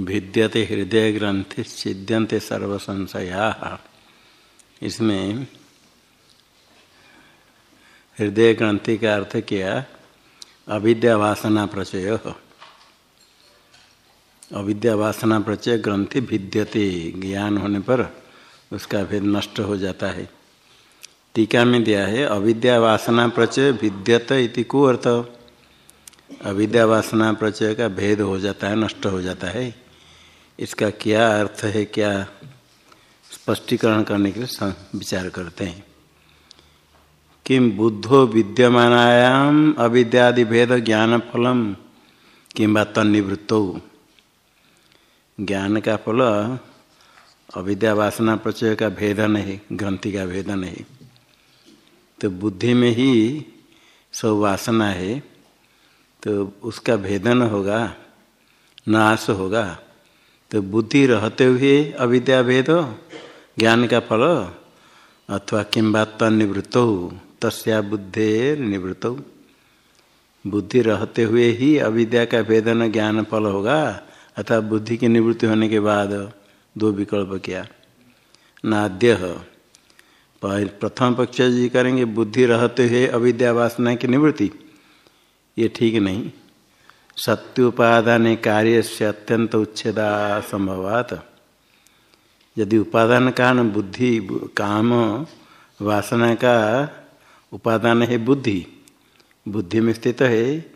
भिद्यते हृदय ग्रंथि छिद्यंते सर्व संशया इसमें हृदय ग्रंथि का अर्थ किया, अविद्या वासना प्रचय। अविद्या वासना प्रचय, ग्रंथि भिद्यते, ज्ञान होने पर उसका भेद नष्ट हो जाता है। टीका में दिया है, अविद्या वासना प्रचय, भिद्यत इति को अर्थ? अविद्या वासना प्रचय का भेद हो जाता है, नष्ट हो जाता है। इसका क्या अर्थ है, क्या स्पष्टीकरण करने के लिए विचार करते हैं। किम बुद्धो विद्यमानायाम अविद्यादि भेद ज्ञान फलम किंबा तन्निवृत्तो। ज्ञान का फल अविद्या वासना प्रचय का भेदन है ग्रंथि का भेदन है तो बुद्धि में ही सब वासना है तो उसका भेदन होगा, नाश होगा। तो बुद्धि रहते हुए अविद्या भेद, ज्ञान का फल, अथवा किम्बा तनिवृत्त तस्या बुद्धे निवृत्त बुद्धि रहते हुए ही अविद्या का भेदन ज्ञान फल होगा, अथवा बुद्धि की निवृत्ति होने के बाद दो विकल्प क्या। नाद्य प्रथम पक्ष जी करेंगे, बुद्धि रहते हुए अविद्या वासना की निवृत्ति। ये ठीक नहीं। सत्योपादान कार्य से अत्यंत उच्छेदा संभवात। यदि उपादान कारण बुद्धि, काम, वासना का उपादान है बुद्धि बुद्धि में स्थित है,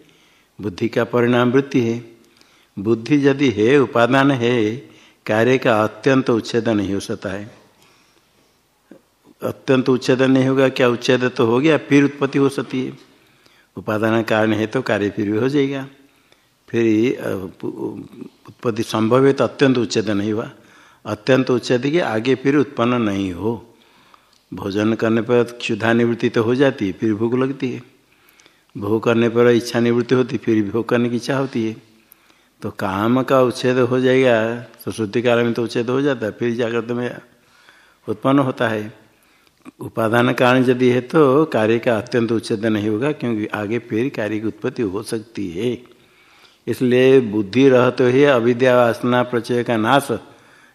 बुद्धि का परिणाम वृत्ति है। बुद्धि यदि है, उपादान है, कार्य का अत्यंत उच्छेद नहीं हो सकता है। अत्यंत उच्छेद नहीं होगा, क्या उच्छेद तो हो गया, फिर उत्पत्ति हो सकती है। उपादान कारण है तो कार्य फिर भी हो जाएगा। फिर उत्पत्ति संभव है तो अत्यंत उच्छेद नहीं हुआ। अत्यंत उच्छेद के आगे फिर उत्पन्न नहीं हो। भोजन करने पर क्षुधा निवृत्ति तो हो जाती है, फिर भूख लगती है। भोग करने पर इच्छा निवृत्ति होती, फिर भोग करने की इच्छा होती है। तो काम का उच्छेद हो जाएगा तो शुद्धि काल में तो उच्छेद हो जाता है, फिर जागृत में उत्पन्न होता है। उपादान कारण यदि है तो कार्य का अत्यंत उच्छेद नहीं होगा, क्योंकि आगे फिर कार्य की उत्पत्ति हो सकती है। इसलिए बुद्धि रहते हुए अविद्या वासना प्रचय का नाश,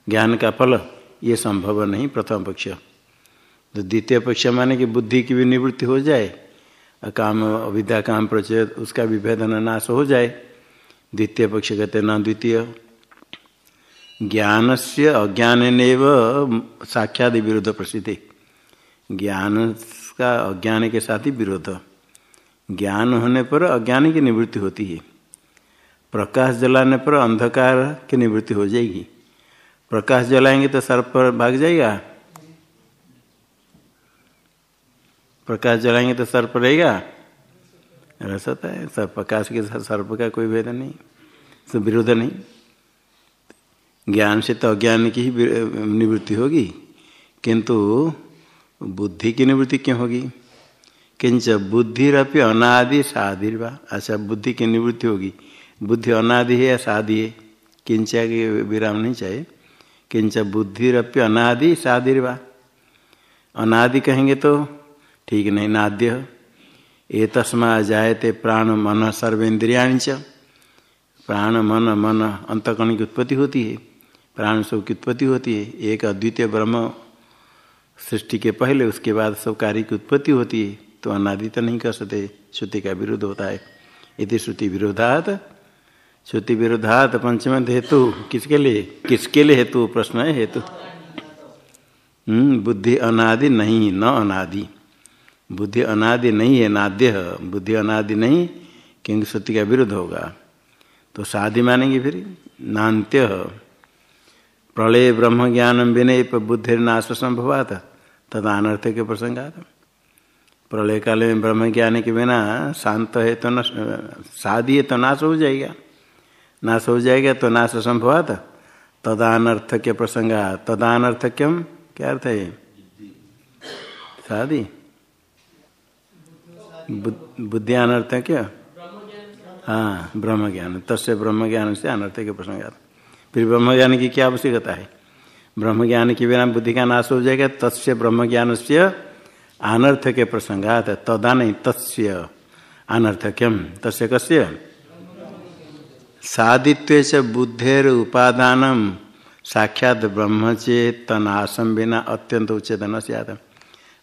ज्ञान का फल, ये संभव नहीं प्रथम पक्ष। तो द्वितीय पक्ष माने कि बुद्धि की भी निवृत्ति हो जाए, काम, अविद्या काम प्रचय, उसका विभेदन नाश हो जाए। द्वितीय पक्ष कहते न द्वितीय ज्ञान से अज्ञान ने साक्षात विरोध प्रसिद्धि। ज्ञान का अज्ञान के साथ ही विरोध। ज्ञान होने पर अज्ञान की निवृत्ति होती है। प्रकाश जलाने पर अंधकार की निवृत्ति हो जाएगी। प्रकाश जलाएँगे तो सर्प भाग जाएगा। प्रकाश जलाएँगे तो सर्प रहेगा। रह सकता है, सर, प्रकाश के साथ सर्प का कोई भेद नहीं तो विरोध नहीं। ज्ञान से तो अज्ञान की ही निवृत्ति होगी, किंतु बुद्धि की निवृत्ति क्यों होगी? किंच बुद्धिरपि अनादि साधिर्वा। अच्छा बुद्धि की निवृत्ति होगी। बुद्धि अनादि है या शादी है? किंचा के विराम नहीं चाहिए। किंच बुद्धिरप्य अनादि शादिर्वा अनादि कहेंगे तो ठीक नहीं, नाद्य ये तस्मा जायते प्राण मन सर्वेन्द्रियाणी च। प्राण मन मन अंतकर्ण की उत्पत्ति होती है। प्राण सब की उत्पत्ति होती है। एक अद्वितीय ब्रह्म सृष्टि के पहले, उसके बाद सब कार्य की उत्पत्ति होती है। तो अनादि तो नहीं कर सकते। श्रुति का विरोध होता है। यदि श्रुति विरोधात श्रुति विरोधात पंचम हेतु। किसके लिए? किसके लिए हेतु? प्रश्न है हेतु। हम्म बुद्धि अनादि नहीं, न अनादि। बुद्धि अनादि नहीं है, नाद्य बुद्धि अनादि नहीं, क्योंकि श्रुति का विरुद्ध होगा। तो शादी मानेंगे फिर? नान्त्य प्रलय ब्रह्म ज्ञान विनय बुद्धि नाश संभवात। तथा अनर्थ के प्रसंगात। प्रलय काल में ब्रह्म ज्ञान के बिना शांत है तो न शादी है तो नाश हो जाएगा। नाश हो जाएगा तो नाश संभवात तदानर्थक्य प्रसंग, तदानर्थक्यम, क्या अर्थ है शादी बुद्धि अनर्थक्य हाँ ब्रह्म ज्ञान तस्य ब्रह्म ज्ञान से अनर्थक्य प्रसंग फिर ब्रह्म ज्ञान की क्या आवश्यकता है? ब्रह्म ज्ञान के बिना बुद्धि का नाश हो जाएगा, तस्य ब्रह्म ज्ञान से अनर्थ के प्रसंगात, तदा नहीं, तस्य अनर्थक्यम, तस्य कस्य? सादित्व से बुद्धेर उपादान साक्षात ब्रह्म चेत तनाशम बिना अत्यंत उच्चेदन से आता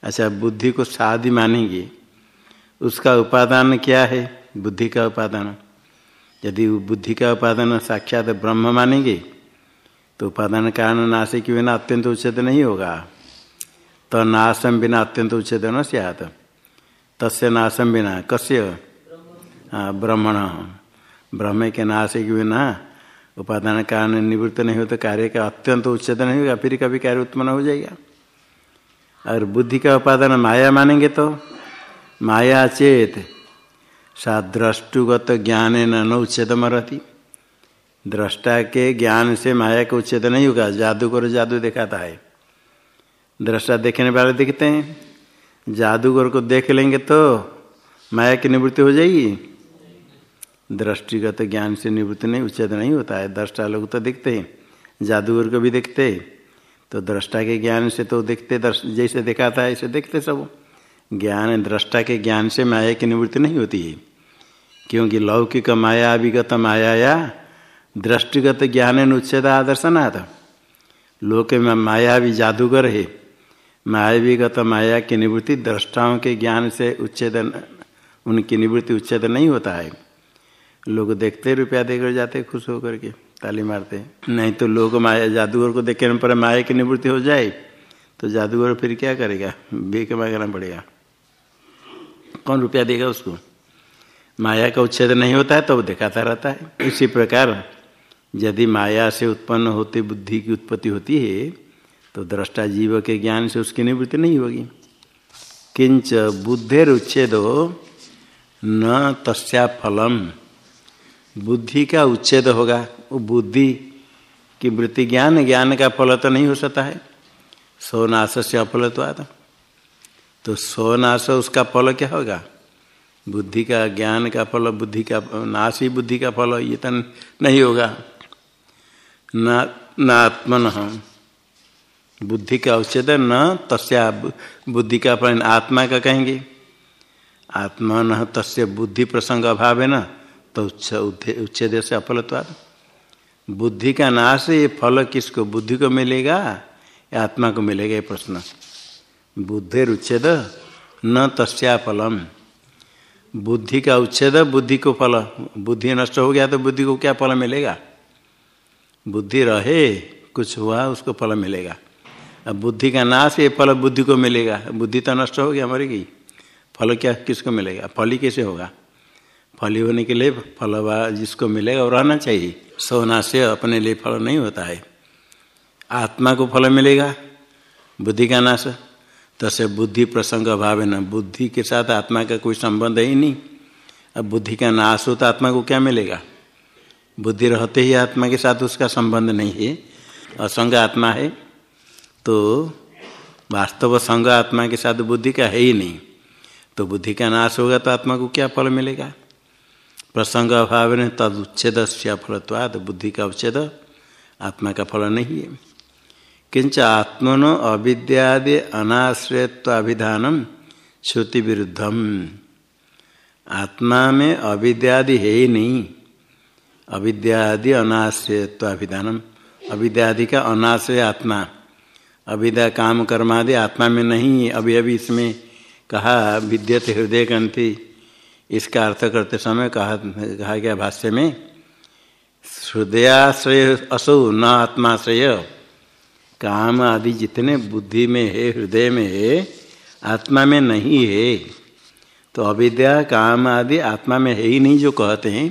अच्छा बुद्धि को साधि मानेंगे। उसका उपादान क्या है? बुद्धि का उपादान। यदि बुद्धि का उपादान साक्षात ब्रह्म मानेंगे तो उपादान कारण नाश के बिना अत्यंत उच्छेद नहीं होगा। तो नाशम बिना अत्यंत उच्छेद न सियात। तस्य नाशम बिना कस्य? हाँ ब्रह्मण। ब्रह्म के नाश के बिना उपादान कारण निवृत्त नहीं हो तो कार्य का अत्यंत उच्छेद नहीं होगा, फिर कभी कार्य उत्पन्न हो जाएगा। और बुद्धि का उपादान माया मानेंगे तो माया चेत सा द्रष्टुगत ज्ञान न उच्छेद रहती। दृष्टा के ज्ञान से माया का उच्छेद नहीं होगा जादूगर जादू दिखाता है। दृष्टा देखने वाले दिखते हैं, जादूगर को देख लेंगे तो माया की निवृत्ति हो जाएगी। दृष्टिगत ज्ञान से निवृत्ति नहीं उच्छेद नहीं होता है। दृष्टा लोग तो देखते हैं, जादूगर को भी देखते हैं। तो दृष्टा के ज्ञान से तो देखते जैसे दिखाता है, ऐसे देखते सब। ज्ञान, दृष्टा के ज्ञान से माया की निवृत्ति नहीं होती है। क्योंकि लौकिक माया विगत माया या दृष्टिगत ज्ञान उच्छेद आदर्शनाथ। लोक में माया भी जादूगर है। मायावीगत माया की निवृत्ति दृष्टाओं के ज्ञान से उच्छेदन उनकी निवृत्ति उच्छेद नहीं होता है। लोग देखते रुपया देकर जाते, खुश होकर के ताली मारते नहीं तो लोग माया, जादूगर को देखने पर माया की निवृत्ति हो जाए तो जादूगर फिर क्या करेगा? बेक मांगना पड़ेगा। कौन रुपया देगा उसको? माया का उच्छेद नहीं होता है तो वो दिखाता रहता है। इसी प्रकार यदि माया से उत्पन्न होते बुद्धि की उत्पत्ति होती है तो दृष्टा जीव के ज्ञान से उसकी निवृत्ति नहीं होगी। किंच बुद्धेर उच्छेद न तस्या फलम। बुद्धि का उच्छेद होगा। वो बुद्धि की वृत्ति ज्ञान ज्ञान का फल तो नहीं हो सकता है। सोनाश से अफल तो आता तो सोनाश उसका फल क्या होगा? बुद्धि का, ज्ञान का फल, बुद्धि का, नाश ही बुद्धि का फल, ये तो नहीं होगा। न आत्मन बुद्धि का उच्छेद न, तस्या बुद्धि का फल, आत्मा का कहेंगे। आत्मा न तस्य बुद्धि प्रसंग अभाव है न। तो उच्छेद से अफलत्वाद बुद्धि का नाश ये फल किसको? बुद्धि को मिलेगा या आत्मा को मिलेगा, ये प्रश्न। बुद्धि उच्छेद न तस्या फलम। बुद्धि का उच्छेद बुद्धि को फल। बुद्धि नष्ट हो गया तो बुद्धि को क्या फल मिलेगा? बुद्धि रहे, कुछ हुआ, उसको फल मिलेगा। अब बुद्धि का नाश ये फल बुद्धि को मिलेगा। बुद्धि तो नष्ट हो गया, मर फल क्या, किसको मिलेगा? फल ही कैसे होगा? फली होने के लिए फल जिसको मिलेगा वो रहना चाहिए। सोना से अपने लिए फल नहीं होता है। आत्मा को फल मिलेगा, बुद्धि का नाश। तसे बुद्धि प्रसंग अभाव है न। बुद्धि के साथ आत्मा का कोई संबंध ही नहीं। अब बुद्धि का नाश हो तो आत्मा को क्या मिलेगा? बुद्धि रहते ही आत्मा के साथ उसका संबंध नहीं है। असंग आत्मा है तो वास्तव संग आत्मा के साथ बुद्धि का है ही नहीं। तो बुद्धि का नाश होगा तो आत्मा को क्या फल मिलेगा? प्रसंग अभाव ने तद उच्छेद से फलत्वाद बुद्धि का उच्छेद आत्मा का फल नहीं। है किंच आत्मनो अविद्यादि अनाश्रयत्वाभिधानम श्रुति विरुद्धम आत्मा में अविद्यादि है ही नहीं। अविद्यादि अनाश्रयत्वाभिधानम अविद्यादि का अनाश्रय आत्मा। अविद्या काम कर्मादि आत्मा में नहीं। अभी अभी इसमें कहा, विद्यत हृदय ग्रंथि। इसका अर्थ करते समय कहा कहा गया भाष्य में हृदयाश्रय असो न आत्माश्रय काम आदि जितने बुद्धि में है, हृदय में है, आत्मा में नहीं है तो अविद्या, काम आदि आत्मा में है ही नहीं जो कहते हैं।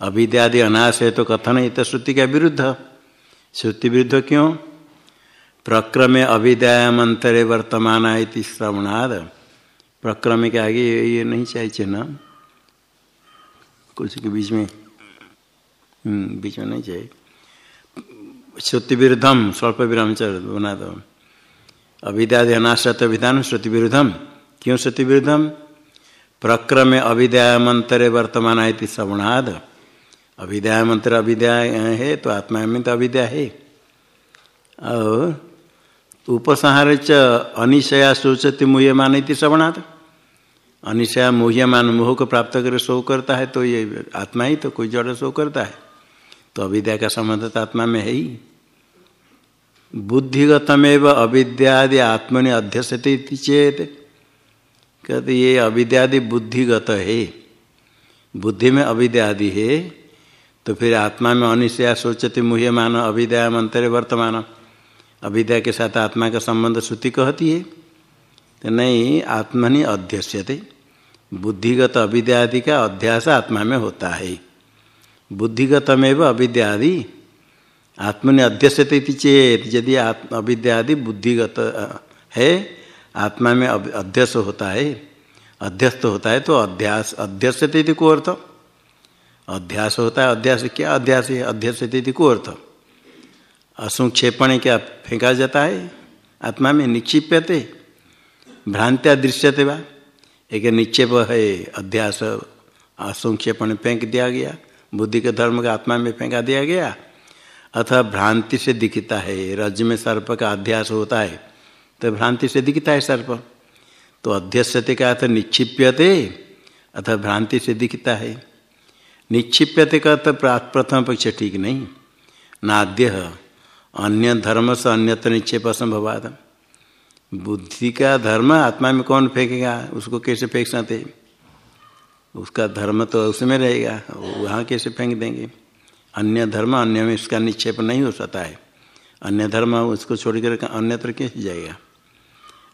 अविद्या आदि अनाश है तो कथन है तो श्रुति का विरुद्ध। श्रुति विरुद्ध क्यों? प्रक्रम अविद्या मंत्रे वर्तमान श्रवणाद। प्रक्रम के आगे ये नहीं चाहिए चिन्ह कुछ के बीच में। हम्म, बीच में नहीं चाहिए। श्रुति विरुद्धम स्वल्प विराम चल बना दो। अविद्यादि अनाश्रत विधान श्रुति विरुद्धम क्यों श्रुति विरुद्धम प्रक्रम अविद्या मंत्रे वर्तमान आयति श्रवणाद अविद्या मंत्र अविद्या है तो आत्मा में तो अविद्या है। और उपसंहार च अनिशया सोचती मुह्यमान श्रवणाद अनिशया मुह्यमान मोह को प्राप्त कर शो करता है तो ये आत्मा ही तो कोई जड़ शो करता है। तो अविद्या का संबंध तो आत्मा में है ही। बुद्धिगतमेव अविद्यादि आत्मनि अध्यसते चेत, कहते ये अविद्यादि बुद्धिगत है। बुद्धि में अविद्यादि है तो फिर आत्मा में अनिश्चया सोचते मुह्यमान अविद्या मंत्र वर्तमान। अविद्या के साथ आत्मा का संबंध श्रुति कहती है। तो नहीं, आत्मनि अध्यस्यते। बुद्धिगत अविद्यादि का अध्यास आत्मा में होता है। बुद्धिगतमेव अविद्यादि, आत्मनि अध्यस्यते चेत यदि आत्म अविद्यादि बुद्धिगत है, आत्मा में अध्यस होता है अध्यस्त होता है तो अध्यास, अध्यस्यते को अर्थ। अध्यास होता है, अध्यास क्या अध्यास है? को अर्थ। असंक्षेपण क्या फेंका जाता है? आत्मा में निक्षिप्यते, भ्रांत्या दृश्यते वा। एक निक्षेप है, अध्यास असंक्षेपण फेंक दिया गया, बुद्धि के धर्म का आत्मा में फेंका दिया गया अथवा भ्रांति से दिखता है, रज में सर्प का अध्यास होता है तो भ्रांति से दिखता है सर्प। तो अध्यस्यते का अर्थ निक्षिप्यते अथवा भ्रांति से दिखता है। निक्षिप्यते का अर्थ प्रथम पक्ष ठीक नहीं। नाद्य अन्य धर्म से अन्यत्र निक्षेप असंभवाद बुद्धि का धर्म आत्मा में कौन फेंकेगा? उसको कैसे फेंक सकते उसका धर्म तो उसमें रहेगा, वहाँ कैसे फेंक देंगे? अन्य धर्म, अन्य में इसका निक्षेप नहीं हो सकता है। अन्य धर्म उसको छोड़कर अन्यत्र कैसे जाएगा?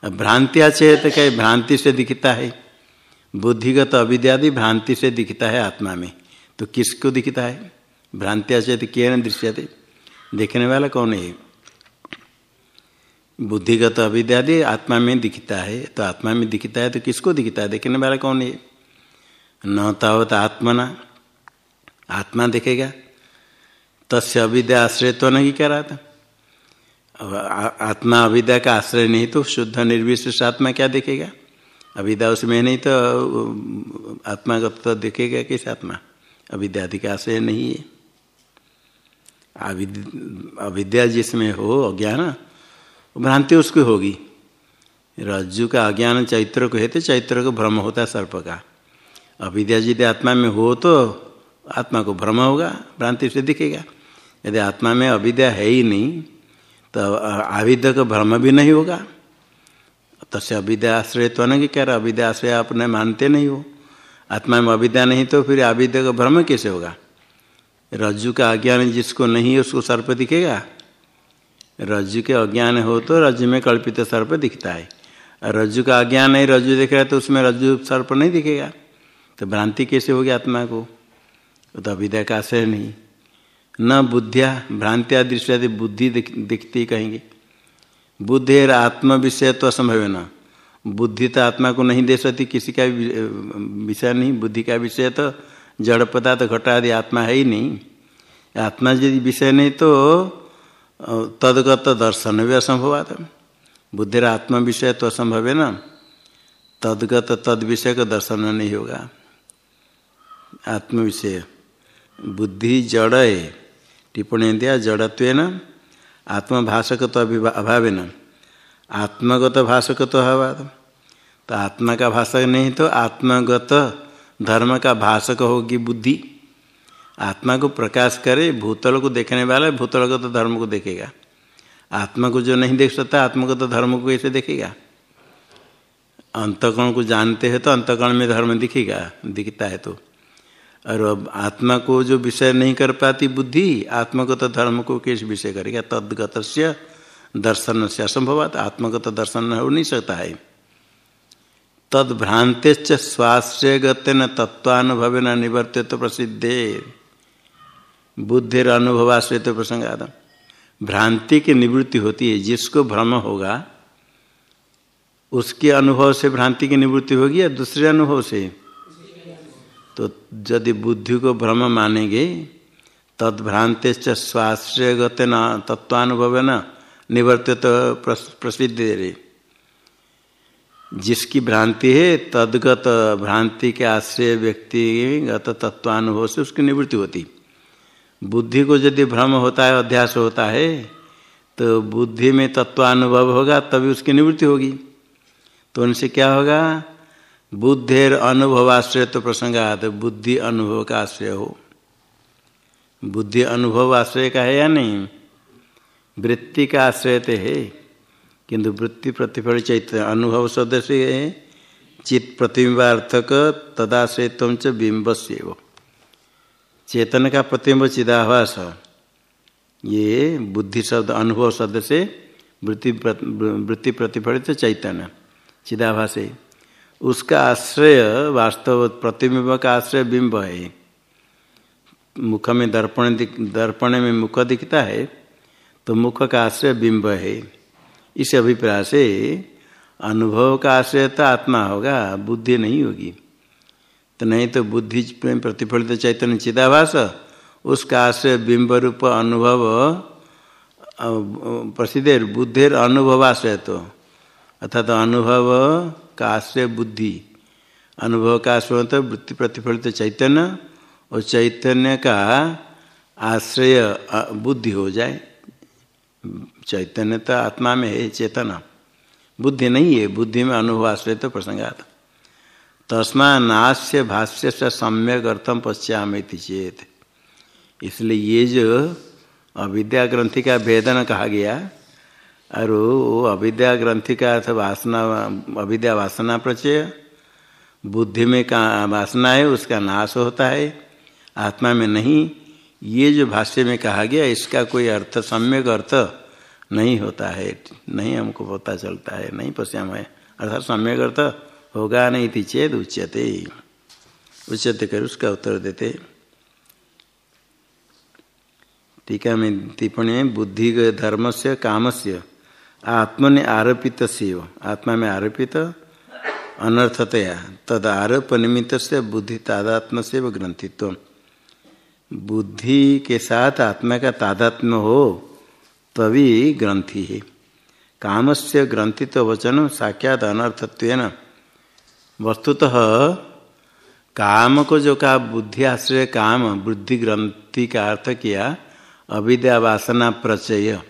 अब भ्रांति चेत कहे, भ्रांति से दिखता है। बुद्धिगत अविद्यादि भ्रांति से दिखता है आत्मा में। तो किसको दिखता है? भ्रांत्या चेत क्या दृश्यते। देखने वाला कौन है? बुद्धिगत अविद्यादि आत्मा में दिखता है तो आत्मा में दिखता है तो किसको दिखता है? देखने वाला कौन है? न तावत आत्मना। आत्मा देखेगा। तस्य अविद्या आश्रय तो नहीं कह रहा था। आत्मा अविद्या का आश्रय नहीं तो शुद्ध निर्विशेष आत्मा क्या देखेगा? अविद्या उसमें नहीं तो आत्मा का तो देखेगा किस आत्मा? अविद्यादि का आश्रय नहीं है। अविद्या जिसमें हो, अज्ञान भ्रांति उसकी होगी। रज्जु का अज्ञान चैत्र को है तो चैत्र को भ्रम होता है सर्प का। अविद्या यदि आत्मा में हो तो आत्मा को भ्रम होगा, भ्रांति से दिखेगा। यदि आत्मा में अविद्या है ही नहीं तो आविद्या का भ्रम भी नहीं होगा। तस्य अविद्या आश्रय तो नहीं कह रहा, अविद्या आश्रय अपने मानते नहीं हो। आत्मा में अविद्या नहीं तो फिर अविद्या का भ्रम कैसे होगा? रज्जु का अज्ञान जिसको नहीं है उसको सर्प दिखेगा? रज्जु के अज्ञान हो तो रज्जु में कल्पित सर्प दिखता है। रज्जु का अज्ञान नहीं, रज्जु दिख रहा है तो उसमें रज्जु सर्प नहीं दिखेगा। तो भ्रांति कैसे होगी आत्मा को? तो अविद्या का आश्रय नहीं। न बुद्धिया भ्रांतिया दृष्टि बुद्धि दिखती कहेंगे। बुद्धि आत्म विषय तो असंभव है ना। बुद्धि तो आत्मा को नहीं दे सकती, किसी का विषय नहीं, बुद्धि का विषय तो जड़ पदार्थ, घटा आदि आत्मा है ही नहीं। आत्मा यदि विषय नहीं तो तदगत दर्शन भी असंभव आता बुद्धि आत्मा विषय तो असंभव है ना? तदगत तद विषय का दर्शन नहीं होगा। आत्म विषय। बुद्धि जड़ है। टिप्पणी दिया, जड़त्व आत्मभाषक तो अभी अभाव न? आत्मगत भाषक तो अभाव तो आत्मा का भाषक नहीं तो आत्मगत धर्म का भाषक होगी बुद्धि। आत्मा को प्रकाश करे, भूतल को देखने वाला भूतलगत तो धर्म को देखेगा। आत्मा को जो नहीं देख सकता, आत्मा को तो धर्म को कैसे देखेगा? अंतकरण को जानते हैं तो अंतकरण में धर्म दिखेगा, दिखता है तो। और अब आत्मा को जो विषय नहीं कर पाती बुद्धि आत्मगत तो धर्म को कैसे विषय करेगा? तदगत दर्शन से असंभव आत्मगत दर्शन हो नहीं सकता है। तद भ्रांते स्वाश्रयगत न तत्वानुभव न निवर्तित तो प्रसिद्धे। बुद्धिर अनुभवाश्रय तो प्रसंग भ्रांति की निवृत्ति होती है, जिसको भ्रम होगा, उसके अनुभव से भ्रांति की निवृत्ति होगी या दूसरे अनुभव से? तो यदि बुद्धि को भ्रम मानेंगे, तद स्वाश्रयगत न, तत्वानुभव न, निवर्तित प्रसिद्ध रे जिसकी भ्रांति है, तदगत भ्रांति के आश्रय व्यक्तिगत तत्वानुभव से उसकी निवृत्ति होती। बुद्धि को यदि भ्रम होता है, अध्यास होता है तो बुद्धि में तत्वानुभव होगा, तभी उसकी निवृत्ति होगी। तो उनसे क्या होगा? बुद्धेर अनुभवाश्रय तो प्रसंगात, बुद्धि अनुभव का आश्रय हो। बुद्धि अनुभव आश्रय का है या नहीं? वृत्ति का आश्रय तो है, किंतु वृत्ति प्रतिफल चैत्य अनुभव सदस्य है, चित्त प्रतिबिंबार्थक तदाश्रयत्व च बिंब से चेतन का प्रतिम्ब चिदाभास ये बुद्धि शब्द, अनुभव शब्द से वृत्ति वृत्ति प्रतिफलित चैतन्य, चिदाभास है। उसका आश्रय वास्तव प्रतिबिंब का आश्रय बिंब है। मुख में दर्पण दर्पण में मुख दिखता है तो मुख का आश्रय बिंब है। इस अभिप्राय से अनुभव का आश्रय तो आत्मा होगा, बुद्धि नहीं होगी। तो नहीं तो बुद्धि में प्रतिफलित चैतन्य चिदाभास, उसका आश्रय बिंब रूप अनुभव प्रसिद्ध बुद्धेर अनुभवाश्रय तो अर्थात तो अनुभव का आश्रय बुद्धि। अनुभव का आश्रय तो वृत्ति प्रतिफलित चैतन्य, और चैतन्य का आश्रय बुद्धि हो जाए। चैतन्य तो आत्मा में है, चेतना। बुद्धि नहीं है, बुद्धि में अनुभव आश्रय तो प्रसंगात। तस्मा नाश्य भाष्य से सम्यक अर्थम पश्चाम चेत। इसलिए ये जो अविद्या ग्रंथि का भेदन कहा गया और वो अविद्या ग्रंथि का अर्थ वासना, अविद्या वासना प्रचय, बुद्धि में का वासना है, उसका नाश होता है, आत्मा में नहीं। ये जो भाष्य में कहा गया, इसका कोई अर्थ, सम्यक अर्थ नहीं होता है, नहीं हमको पता चलता है, नहीं पश्याम है। अर्थात सम्यक अर्थ होगा नहीं चेत उच्यते। उच्यते कर उसका उत्तर देते। टीका में टिप्पणी में बुद्धि धर्म से काम से आत्मने आरोपित आत्मा में आरोपित, अनर्थतया, तद आरोप निमित्त से बुद्धि तादात्म से ग्रंथित्व बुद्धि के साथ आत्मा का तादात्म्य हो, तभी ग्रंथि है। काम से ग्रंथित्व वचन साक्षात अनर्थत्व वस्तुतः काम को जो कहा बुद्धि आश्रय काम, बुद्धि ग्रंथि का अर्थ किया, अविद्या वासना प्रचय।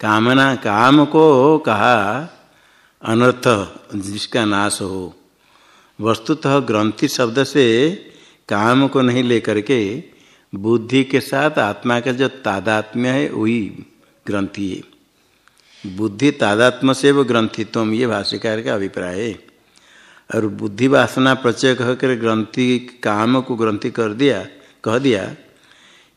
कामना काम को कहा, अनर्थ, जिसका नाश हो। वस्तुतः ग्रंथि शब्द से काम को नहीं लेकर के बुद्धि के साथ आत्मा का जो तादात्म्य है, वही ग्रंथि है। बुद्धि तादात्म से वो ग्रंथित्व ये भाष्यकार का अभिप्राय है। और बुद्धि वासना प्रचय कह कर ग्रंथि काम को ग्रंथि कर दिया, कह दिया।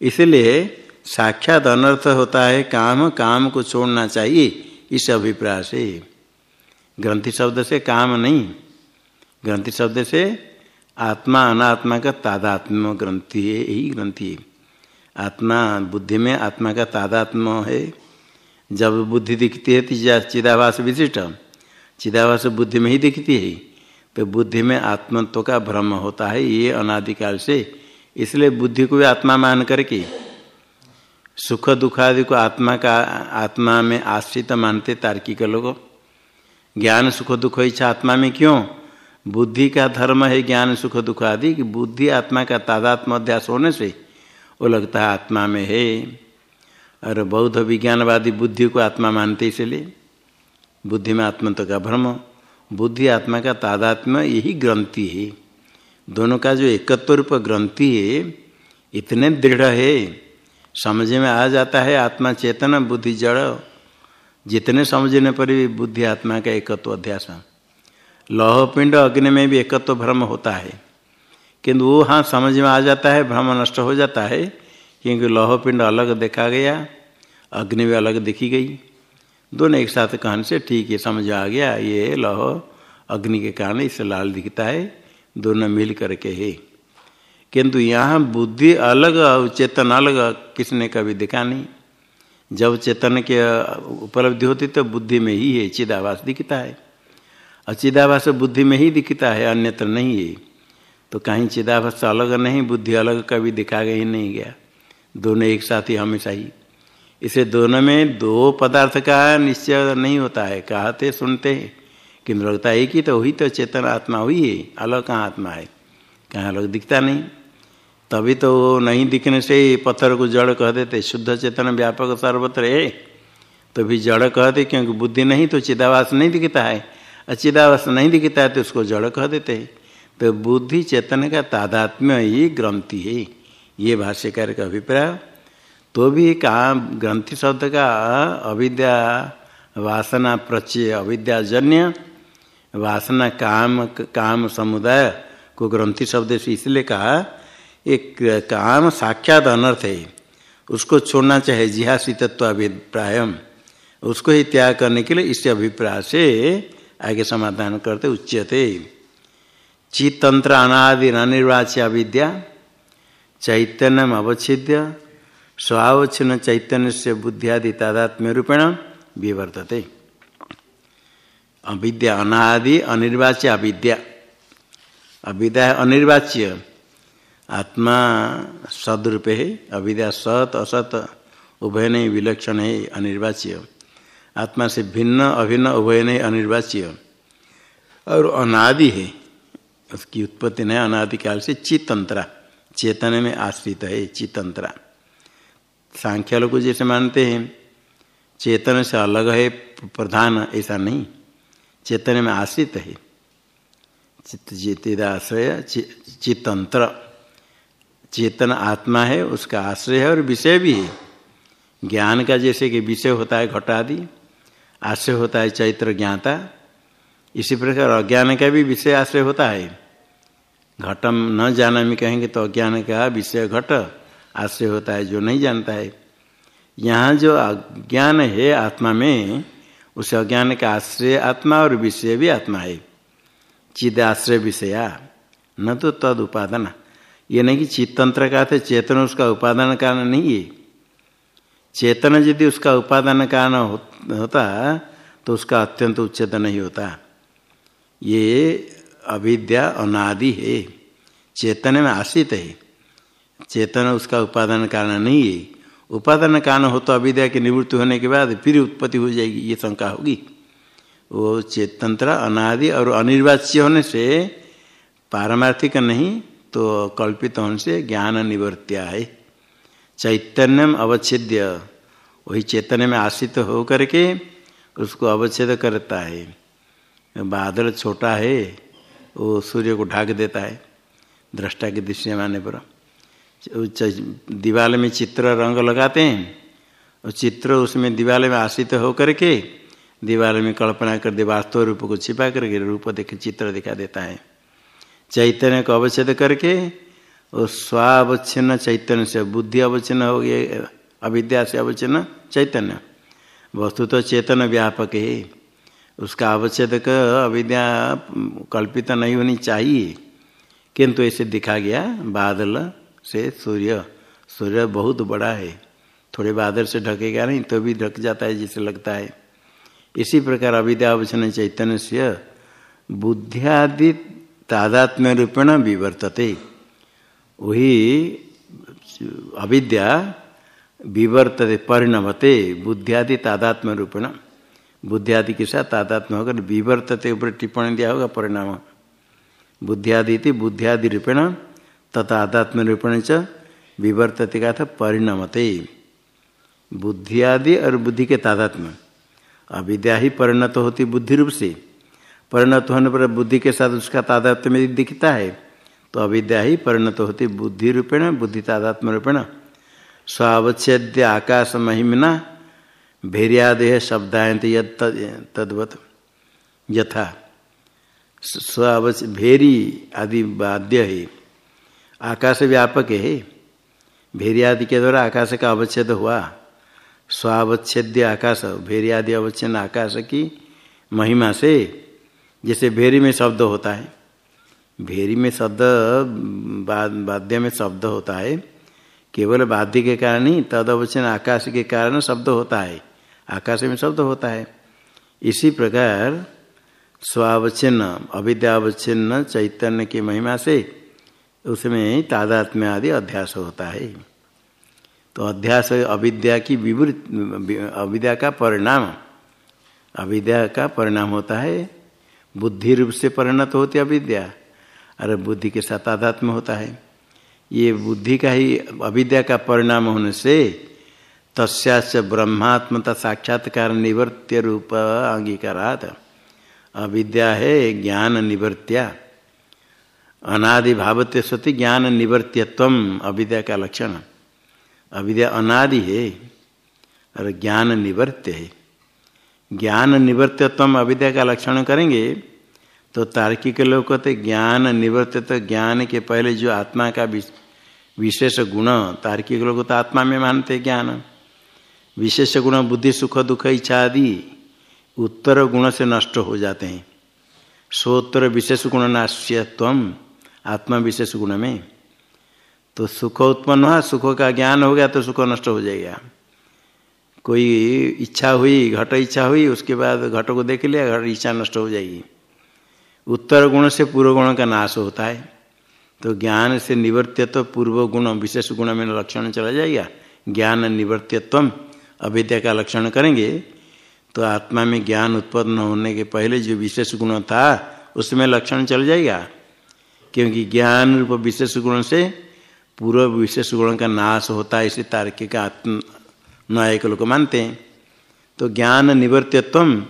इसलिए साक्षात अनर्थ होता है काम काम को छोड़ना चाहिए, इस अभिप्राय से। ग्रंथि शब्द से काम नहीं। ग्रंथि शब्द से आत्मा अनात्मा का तादात्म ग्रंथि है, यही ग्रंथि है। आत्मा बुद्धि में आत्मा का तादात्म है। जब बुद्धि दिखती है तो चिदाभास विशिष्ट। चिदाभास बुद्धि में ही दिखती है। तो बुद्धि में आत्मत्व का भ्रम होता है, ये अनादिकाल से। इसलिए बुद्धि को भी आत्मा मान करके। सुख दुख आदि को आत्मा का, आत्मा में आश्रित मानते तार्किक लोग। ज्ञान सुख दुख इच्छा आत्मा में क्यों? बुद्धि का धर्म है ज्ञान सुख दुख आदि, कि बुद्धि आत्मा का तादात्म अध्यास होने से वो लगता है आत्मा में है। और बौद्ध विज्ञानवादी बुद्धि को आत्मा मानते इसलिए। बुद्धि में आत्मत्व का भ्रम। बुद्धि, आत्मा का तादात्म्य यही ग्रंथि है। दोनों का जो एकत्व रूप ग्रंथि है, इतने दृढ़ है। समझ में आ जाता है आत्मा चेतन, बुद्धि जड़। जितने समझने पर भी बुद्धि, आत्मा का एकत्व अध्यास। लौह पिंड अग्नि में भी एकत्व भ्रम होता है। किंतु वो हाँ समझ में आ जाता है, भ्रम नष्ट हो जाता है, क्योंकि लौह पिंड अलग देखा गया, अग्नि भी अलग दिखी गई। दोनों एक साथ कहने से ठीक है, समझ आ गया, ये लौह अग्नि के कारण इसे लाल दिखता है, दोनों मिल करके है। किंतु यहाँ बुद्धि अलग और चेतन अलग, किसने कभी दिखा नहीं। जब चेतन के उपलब्धि होती तो बुद्धि में ही है, चिदाभास दिखता है। और चिदाभास बुद्धि में ही दिखता है, अन्यत्र नहीं है। तो कहीं चिदाभास अलग नहीं, बुद्धि अलग कभी दिखा गया ही नहीं गया। दोनों एक साथ ही हमेशा ही। इसे दोनों में दो पदार्थ का निश्चय नहीं होता है। कहते सुनते हैं। किंतु लगता है कि तो वही तो चेतन आत्मा हुई है। अलग कहाँ आत्मा है। कहाँ अलग दिखता नहीं। तभी तो नहीं दिखने से ही पत्थर को जड़ कह देते। शुद्ध चेतन व्यापक सर्वत्र है। तो भी जड़ कहते क्योंकि बुद्धि नहीं तो चिदावास नहीं दिखता है। और चिदावास नहीं दिखता है तो उसको जड़ कह देते हैं। तो बुद्धि चेतन का तादात्म्य ही ग्रंथि है। ये भाष्यकार का अभिप्राय। तो भी काम ग्रंथि शब्द का अविद्या वासना प्रचय अविद्याजन्य वासना काम काम समुदाय को ग्रंथि शब्द से इसलिए कहा, एक काम साक्षात अनर्थ है। उसको छोड़ना चाहे जिहासी तत्व अभिप्राय उसको ही त्याग करने के लिए इस अभिप्राय से आगे समाधान करते उच्यते। चितंत्र अनादि अनिर्वाच्य अविद्या, चैतन्यम अवच्छिद्य स्वावच्छिन्न चैतन्य से बुद्धियादि तादात्म्य रूपेण विवर्तते। अविद्या अनादि अनिर्वाच्य अविद्या। अविद्या अनिर्वाच्य आत्मा सदरूप है अविद्या सत असत उभय नहीं विलक्षण है अनिर्वाच्य। आत्मा से भिन्न, अभिन्न उभय नहीं अनिर्वाच्य। और अनादि है, उसकी उत्पत्ति नहीं अनादिकाल से चितंत्रा, चेतन में आश्रित है, चितंत्रा। सांख्य लोग जैसे मानते हैं, चेतन से अलग है, प्रधान ऐसा नहीं। चेतन में आश्रित है। चित्त चेतिदाश्रय चितंत्र चेतन आत्मा है, उसका आश्रय है और विषय भी है। ज्ञान का जैसे कि विषय होता है घटादि, आश्रय होता है चैत्र ज्ञाता। इसी प्रकार अज्ञान का भी विषय आश्रय होता है। घटम न जाना में कहेंगे तो अज्ञान का विषय घट। आश्रय होता है, जो नहीं जानता है। यहाँ जो अज्ञान है आत्मा में, उस अज्ञान का आश्रय आत्मा और विषय भी आत्मा है। चिद आश्रय विषया, न तो तद उपादान। ये नहीं कि चित्तंत्र का थे, चेतन उसका उपादान कारण नहीं है। चेतन यदि उसका उपादान कारण होता तो उसका अत्यंत उच्चेतन नहीं होता। ये अविद्या अनादि है। चेतन में आश्रित है। चेतन उसका उपादान कारण नहीं है। उपादान कारण हो तो अविद्या की निवृत्ति होने के बाद फिर उत्पत्ति हो जाएगी, ये शंका होगी। वो चेतंत्र अनादि और अनिर्वाच्य होने से पारमार्थिक नहीं तो कल्पित होने से ज्ञान निवर्त्या है। चैतन्यम अवच्छेद्य, वही चैतन्य में आश्रित हो करके उसको अवच्छेद करता है। बादल छोटा है, वो सूर्य को ढाक देता है, दृष्टा की दृश्य माने पर। दीवाल में चित्र रंग लगाते हैं और चित्र उसमें दीवाल में आश्रित होकर के दीवार में कल्पना कर दे वास्तव रूप को छिपा करके रूप देख, चित्र दिखा देता है। चैतन्य को अवच्छेद करके वो स्वावच्छिन्न चैतन्य से, बुद्धि अवच्छिन्न हो गया, अविद्या से अवच्छिन्न चैतन्य। वस्तु तो चेतन व्यापक है। उसका अवच्छेद अविद्या कल्पित नहीं होनी चाहिए। किंतु ऐसे दिखा गया बादल से सूर्य सूर्य बहुत बड़ा है। थोड़े बादल से ढकेगा नहीं तो भी ढक जाता है जिसे लगता है। इसी प्रकार अविद्यावचन चैतन्य से बुद्धियादि तादात्म्य रूपेण विवर्तते। वही अविद्या विवर्तते, परिणमते, बुद्धियादि तादात्म्य रूपेण। बुद्धियादि के साथ तादात्म्य होकर विवर्तते ऊपर टिप्पणी दिया होगा परिणाम। बुद्धियादि थी बुद्धियादि रूपेण तथा आध्यात्म रूपेण च विवर्तते का था परिणमते। बुद्धियादि और बुद्धि के तादात्म्य। अविद्या ही परिणत होती बुद्धि रूप से। परिणत होने पर बुद्धि के साथ उसका तादात्म्य में दिखता है तो अविद्या ही परिणत होती बुद्धि रूपेण, बुद्धि तादात्म रूपेण स्वावच्छेद्य आकाश महिमना भैर्यादेह शब्दायंत यद तद्वत। यथा। स्वावच भेरी आदि बाध्य है। आकाश व्यापक है। भेरियादि के द्वारा आकाश का अवच्छेद हुआ। स्वावच्छेद्य आकाश, भेरियादि अवच्छेद आकाश की महिमा से, जैसे भेरी में शब्द होता है। भेरी में शब्द वाद्य में शब्द होता है। केवल वाद्य के कारण ही तद अवच्छेद आकाश के कारण शब्द होता है। आकाश में शब्द होता है। इसी प्रकार, स्वावच्छिन्न, अविद्यावच्छिन्न चैतन्य की महिमा से उसमें तादात्म्य आदि अध्यास होता है। तो अध्यास अविद्या की विवृत, अविद्या का परिणाम, अविद्या का परिणाम होता है। बुद्धि रूप से परिणत होती अविद्या, और बुद्धि के साथ तादात्म्य होता है। ये बुद्धि का ही अविद्या का परिणाम होने से तस्याच ब्रह्मात्मता साक्षात्कार निवर्त्य रूप अंगीकारात। अविद्या है ज्ञान निवर्त्या अनादि भावते सती ज्ञान निवर्त्यत्व अविद्या का लक्षण। अविद्या अनादि है, और ज्ञान निवर्त्य है। ज्ञान निवर्त्यत्व अविद्या का लक्षण करेंगे तो तार्किक लोग कहते ज्ञान निवर्त्य तो ज्ञान के पहले जो आत्मा का विशेष गुण, तार्किक लोग तो आत्मा में मानते ज्ञान। विशेष गुण, बुद्धि, सुख, दुख, इच्छा आदि, उत्तर गुण से नष्ट हो जाते हैं। सोत्तर विशेष गुण नाश्यत्व आत्मा विशेष गुण में तो सुख उत्पन्न हुआ, सुख का ज्ञान हो गया तो सुख नष्ट हो जाएगा। कोई इच्छा हुई, घट इच्छा हुई, उसके बाद घट को देख लिया, घट इच्छा नष्ट हो जाएगी। उत्तर गुण से पूर्व गुण का नाश होता है। तो ज्ञान से निवर्त्य पूर्व गुण, विशेष गुण में लक्षण चला जाएगा। ज्ञान निवर्त्यत्व अविद्या का लक्षण करेंगे। तो आत्मा में ज्ञान उत्पन्न होने के पहले जो विशेष गुण था, उसमें लक्षण चल जाएगा। क्योंकि ज्ञान रूप विशेष गुण से पूर्व विशेष गुण का नाश होता है, इसे तार्किक आत्म न्यायिक लोग मानते हैं। तो ज्ञान निवर्त्यत्व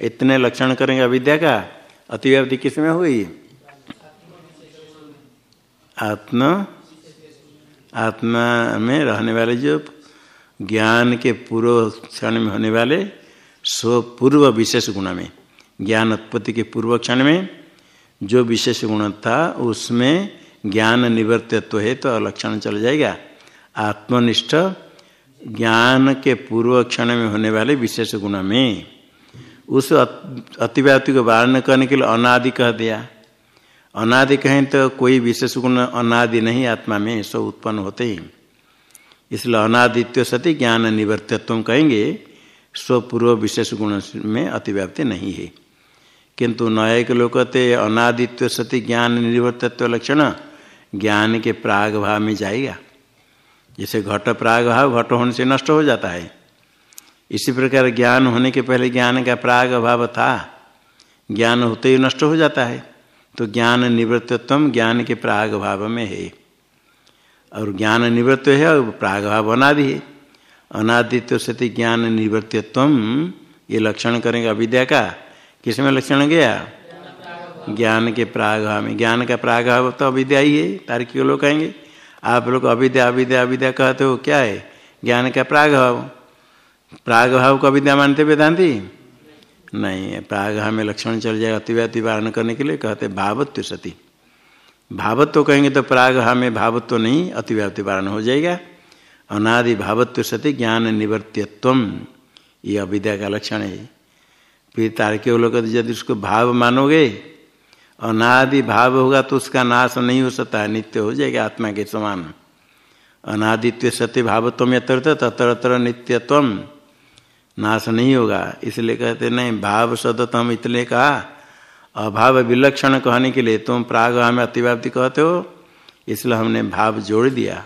इतने लक्षण करेंगे अविद्या का। अतिव्याप्ति किसमें हुई? आत्मा आत्मा में रहने वाले जो ज्ञान के पूर्व क्षण में होने वाले स्वपूर्व विशेष गुण में, ज्ञान उत्पत्ति के पूर्व क्षण में जो विशेष गुण था, उसमें ज्ञान निवर्तित्व है तो लक्षण चल जाएगा। आत्मनिष्ठ ज्ञान के पूर्व क्षण में होने वाले विशेष गुण में। उस अतिव्याप्ति को वारण करने के लिए अनादि कह दिया। अनादि कहें तो कोई विशेष गुण अनादि नहीं, आत्मा में सब उत्पन्न होते ही। इसलिए अनादित्य सती ज्ञान निवर्तित्व कहेंगे स्वपूर्व विशेष गुण में अतिव्याप्ति नहीं है। किंतु न्यायिक लोग कहते अनादित्य सती ज्ञान निवर्तित्व लक्षण, ज्ञान के प्राग भाव में जाएगा। जैसे घट प्राग भाव घट होने से नष्ट हो जाता है। इसी प्रकार ज्ञान होने के पहले ज्ञान का प्राग अभाव था। ज्ञान होते ही नष्ट हो जाता है। तो ज्ञान निवृत्तत्व ज्ञान के प्राग भाव में है। और ज्ञान निवृत्त है और प्राग भाव अनादि है। अनादित्व सती ज्ञान निवृत्तत्व ये लक्षण करेंगे अविद्या का। किसमें लक्षण गया? ज्ञान के प्रागभाव में। ज्ञान का प्रागभाव तो अविद्या ही है, तार्किक लोग कहेंगे। आप लोग अविद्या अविद्या अविद्या कहते हो, क्या है? ज्ञान का प्रागभाव। प्रागभाव को अविद्या मानते वेदांति? नहीं, प्रागभाव में लक्षण चल जाएगा अतिव्याति वारण करने के लिए कहते भावत्व सती। भावत्व कहेंगे तो प्रागभाव में भावत्व नहीं अतिव्याप्ति वारण हो जाएगा। अनादि भावत्व सती ज्ञान निवर्त्यत्व ये अविद्या का लक्षण है। फिर तार्किक लोग यदि उसको भाव मानोगे, अनादि भाव होगा तो उसका नाश नहीं हो सकता, नित्य हो जाएगा आत्मा के समान। अनादित्य सत्य भावत्व यत्र तत्र तत्र नित्यत्व नाश नहीं होगा। इसलिए कहते, नहीं, भाव शब्द तो हम इसलिए कहा अभाव विलक्षण कहने के लिए तुम प्राग हमें अतिव्याप्ति कहते हो, इसलिए हमने भाव जोड़ दिया।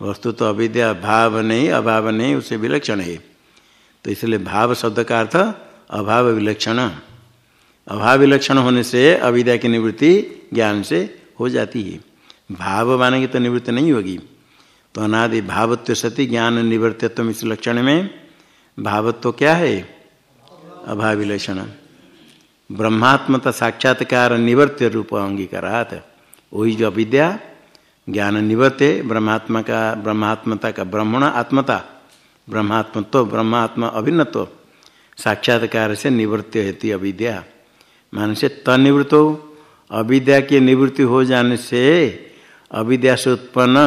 वस्तु तो अविद्या, भाव नहीं, अभाव नहीं, उसे विलक्षण है। तो इसलिए भाव शब्द का अर्थ अभाव विलक्षण अभाव विलक्षण होने से अविद्या की निवृत्ति ज्ञान से हो जाती है। भाव मानेंगे तो निवृत्ति नहीं होगी। तो अनादि भावत्व सती ज्ञान निवृत्तित्व इस लक्षण में। भावत्व क्या है? अभाव विलक्षण ब्रह्मात्मता साक्षात्कार निवर्त्य रूप अंगीकारात। वही जो अविद्या, ज्ञान निवर्त्य, ब्रह्मात्मा का ब्रह्मात्मता का ब्रह्मण आत्मता। ब्रह्मात्मत्व, ब्रह्मात्मा अभिन्नत्व। साक्षात्कार से निवृत्ति हेती अविद्या। मान से तनिवृत्त हो, अविद्या की निवृत्ति हो जाने से अविद्या से उत्पन्न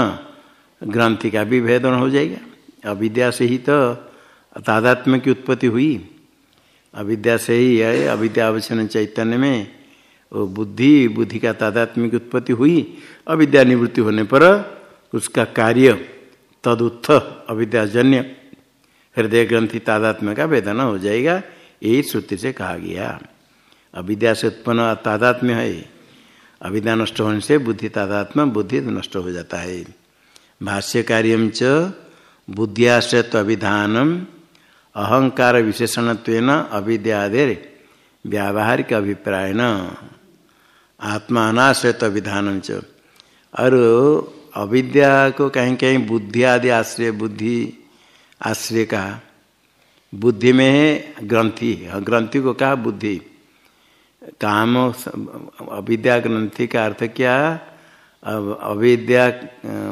ग्रंथि का भी भेदन हो जाएगा। अविद्या से ही तो तादात्म्य की उत्पत्ति हुई। अविद्या से ही है अविद्या अवचन चैतन्य में वो बुद्धि बुद्धि का तादात्म्य की उत्पत्ति हुई। अविद्या निवृत्ति होने पर उसका कार्य तदुत्थ अविद्याजन्य हृदय ग्रंथि तादात्म्य का वेदना हो जाएगा, यही श्रुति से कहा गया। अविद्या से उत्पन्न तादात्म्य है, अविद्या नष्ट होने से बुद्धि तादात्म्य बुद्धि नष्ट हो जाता है। भाष्य कार्य च, बुद्धियाश्रयत्व अभिधानम, अहंकार विशेषण अविद्यादे व्यावहारिक अभिप्राय न आत्मा अनाश्रयत्व विधान च। और अविद्या को कहीं कहीं बुद्धि आदि आश्रय, बुद्धि आश्रय कहा बुद्धि में है, ग्रंथि ग्रंथि को कहा बुद्धि। काम अविद्या ग्रंथि का अर्थ क्या? अविद्या,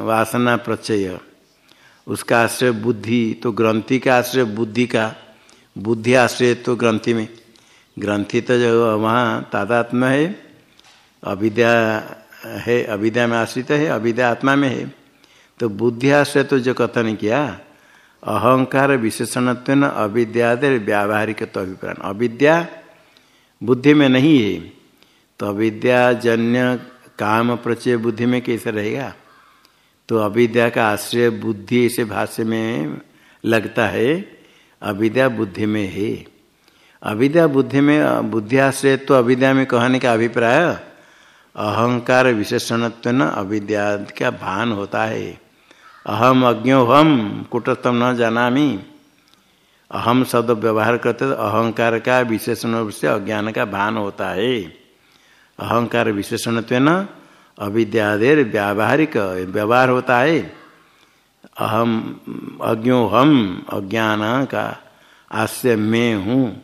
वासना प्रचय उसका आश्रय बुद्धि तो ग्रंथि का आश्रय बुद्धि का। बुद्धि आश्रय तो ग्रंथि में। ग्रंथि तो जो वहाँ तादात्म है। अविद्या है, अविद्या में आश्रित है, अविद्या आत्मा में है। तो बुद्धि आश्रय तो जो कथन किया अहंकार विशेषणत्व न अविद्यादि व्यावहारिक तो अभिप्राय। अविद्या बुद्धि में नहीं है तो अविद्याजन्य काम प्रचय बुद्धि में कैसे रहेगा? तो अविद्या का आश्रय बुद्धि ऐसे भाष्य में लगता है, अविद्या बुद्धि में है। अविद्या बुद्धि में बुद्धि आश्रय तो अविद्या में कहने का अभिप्राय, अहंकार विशेषणत्व अविद्या का भान होता है। अहम अज्ञो हम कुटस्थम न जाना अहम शब्द व्यवहार करते तो अहंकार का विशेषण से अज्ञान का भान होता है। अहंकार विशेषणत्व न अविद्यादेर व्यावहारिक व्यवहार होता है। अहम अज्ञो हम अज्ञान का आश्रय मैं हूँ।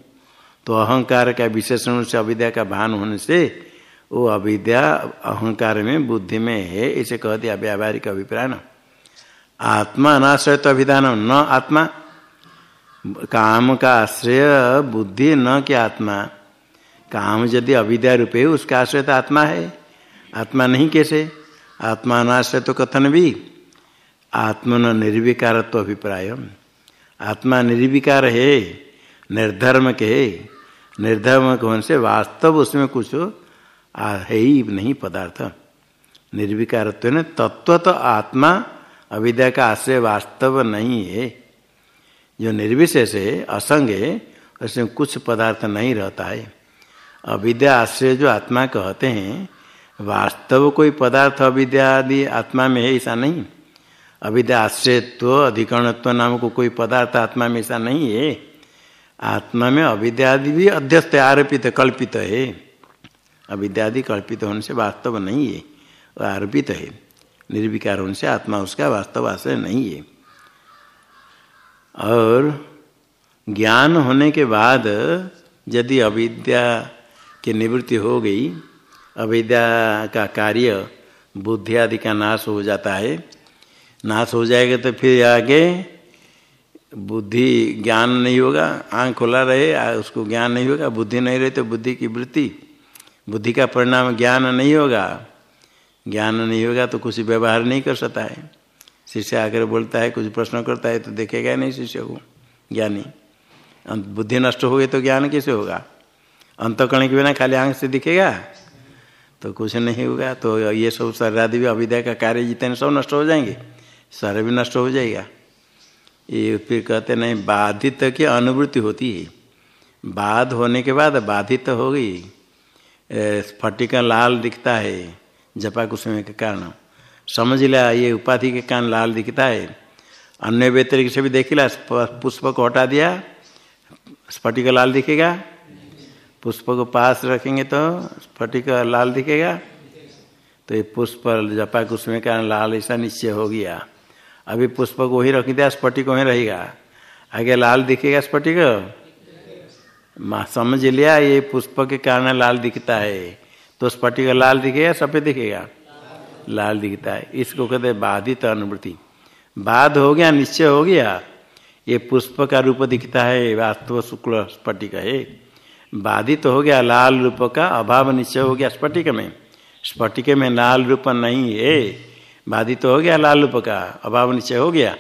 तो अहंकार का विशेषण से अविद्या का भान होने से वो अविद्या अहंकार में बुद्धि में है, इसे कह दिया व्यावहारिक अभिप्राय न आत्मा अनाश्रय तो अभिधान, न आत्मा। काम का आश्रय, बुद्धि, न कि आत्मा। काम यदि अविद्या रूप, उसका आश्रय तो आत्मा है। आत्मा नहीं कैसे? आत्मा अनाश्रय तो कथन भी। आत्मन निर्विकार तो अभिप्राय आत्मा निर्विकार है, निर्धर्म के निर्धर्म कौन से वास्तव उसमें कुछ है ही नहीं, पदार्थ। निर्विकार तत्व तो आत्मा अविद्या का आश्रय वास्तव नहीं है। जो निर्विशेष है, असंग है, उसमें कुछ पदार्थ नहीं रहता है। अविद्या आश्रय जो आत्मा कहते हैं, वास्तव कोई पदार्थ अविद्या आदि आत्मा में है, ऐसा नहीं। अविद्या आश्रयत्व, अधिकरणत्व नाम को कोई पदार्थ आत्मा में ऐसा नहीं है। आत्मा में अविद्यादि भी अध्यस्त आरोपित, कल्पित है। अविद्यादि कल्पित होने से वास्तव नहीं है आरोपित है। निर्विकार होने से आत्मा उसका वास्तव आश्रय नहीं है। और ज्ञान होने के बाद यदि अविद्या की निवृत्ति हो गई, अविद्या का कार्य बुद्धि आदि का नाश हो जाता है, नाश हो जाएगा तो फिर आगे बुद्धि ज्ञान नहीं होगा, आँख खुला रहे उसको ज्ञान नहीं होगा, बुद्धि नहीं रहे तो बुद्धि की वृत्ति, बुद्धि का परिणाम ज्ञान नहीं होगा। ज्ञान नहीं होगा तो कुछ व्यवहार नहीं कर सकता है। शिष्य आकर बोलता है, कुछ प्रश्न करता है तो देखेगा नहीं शिष्य को, ज्ञानी। बुद्धि नष्ट हो गई तो ज्ञान कैसे होगा? अंतकरण के बिना खाली आँख से दिखेगा? तो कुछ नहीं होगा। तो ये सब शरीरादि भी अविद्या का कार्य, जितने सब नष्ट हो जाएँगे शरीर भी नष्ट हो जाएगा। ये फिर कहते नहीं, बाधित की अनुभूति होती है। बाध होने के बाद बाधित हो गई। स्फटिका लाल दिखता है। जपा कुसुम के कारण। समझ लिया ये उपाधि के कारण लाल दिखता है। अन्य व्यतिरिक से भी देख लिया पुष्प को हटा दिया, स्फटिक लाल दिखेगा। पुष्प को पास रखेंगे तो स्फटिक लाल दिखेगा। तो ये पुष्प जपा कुसुम के कारण लाल ऐसा निश्चय हो गया। अभी पुष्प को ही रख दिया, स्फटिक वहीं रहेगा। आगे लाल दिखेगा स्फटिक? समझ लिया, ये पुष्प के कारण लाल दिखता है। तो स्फटिक लाल दिखेगा, सफ़ेद दिखेगा? लाल दिखता है। इसको कहते हैं बाधित अनुभूति बाध हो गया, निश्चय हो गया, ये पुष्प का रूप दिखता है वास्तव शुक्ल स्फटिक है। बाधित तो हो गया, लाल रूप का अभाव निश्चय हो गया स्फटिक में। स्फटिक में लाल रूप नहीं है। बाधित तो हो गया लाल रूप का अभाव निश्चय हो गया।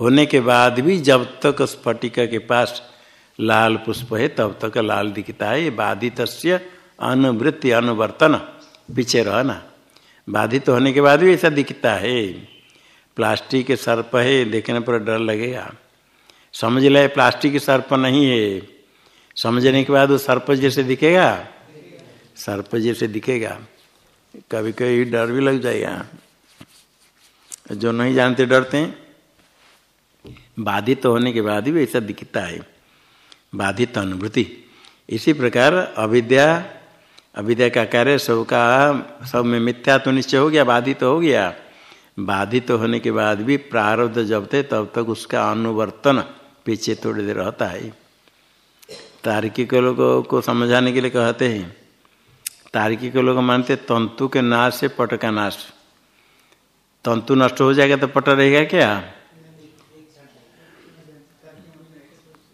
होने के बाद भी जब तक स्फटिक के पास लाल पुष्प है, तब तक लाल दिखता है। बाधित अनुवृत्ति, अनुवर्तन पीछे रहना बाधित होने के बाद भी ऐसा दिखता है। प्लास्टिक के सर्प है, देखने पर डर लगेगा। समझ ले, प्लास्टिक सर्प नहीं है। समझने के बाद वो सर्प जैसे दिखेगा। सर्प जैसे दिखेगा। कभी कभी डर भी लग जाएगा। जो नहीं जानते, डरते हैं। बाधित तो होने के बाद भी ऐसा दिखता है। बाधित अनुभूति इसी प्रकार अविद्या अविद्या का कार्य सबका सब में मिथ्या तो निश्चय हो गया, बाधित तो हो गया। बाधित तो होने के बाद भी प्रारब्ध जब थे, तब तक उसका अनुवर्तन पीछे थोड़ी देर रहता है। तार्किक लोगों को समझाने के लिए कहते हैं, तार्किक लोग मानते तंतु के नाश से पट का नाश। तंतु नष्ट हो जाएगा तो पट रहेगा क्या?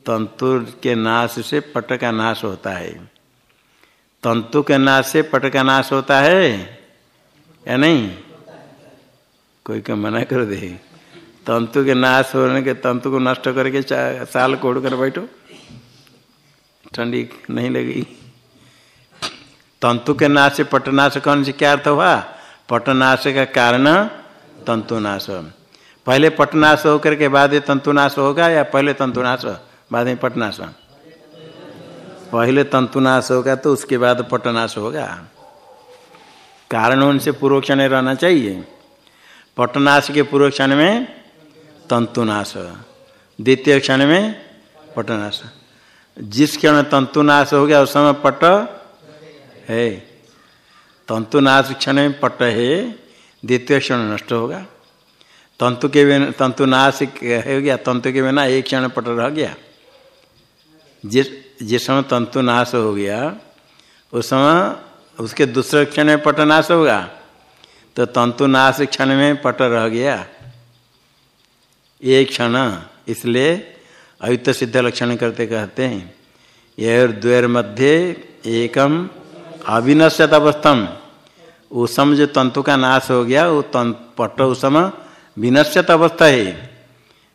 तंतु के नाश से पट का नाश होता है। तंतु के नाश से पट का नाश होता है, या नहीं? कोई का मना कर दे। तंतु के नाश होने के, तंतु को नष्ट करके साल कोड़ कर बैठो। ठंडी नहीं लगी। तंतु के नाश से पटनाश कौन से, क्या अर्थ हुआ? पटनाश का कारण तंतुनाश पहले पटनाश होकर के बाद तंतुनाश होगा, या पहले तंतुनाश बाद में पटनाश पहले तंतुनाश होगा तो उसके बाद पटनाश होगा। कारण उनसे पूर्व क्षण रहना चाहिए। पटनाश के पूर्व क्षण में तंतुनाश, द्वितीय क्षण में पटनाश। जिस क्षण तंतुनाश हो गया, उस समय पट है। तंतुनाश क्षण में पट है, द्वितीय क्षण नष्ट होगा। तंतु के बिना, तंतुनाश हो गया, तंतु के बिना एक क्षण पट रह गया। जिस जिस समय तंतु नाश हो गया, उस समय उसके दूसरे क्षण में पट नाश होगा। तो तंतु नाश क्षण में पट रह गया। एक क्षण, इसलिए अयुत सिद्ध लक्षण करते कहते हैं यह द्वैर मध्य एकम अविनश्यत अवस्थम। उसम जो तंतु का नाश हो गया, वो पट उसम विनश्यत अवस्था है,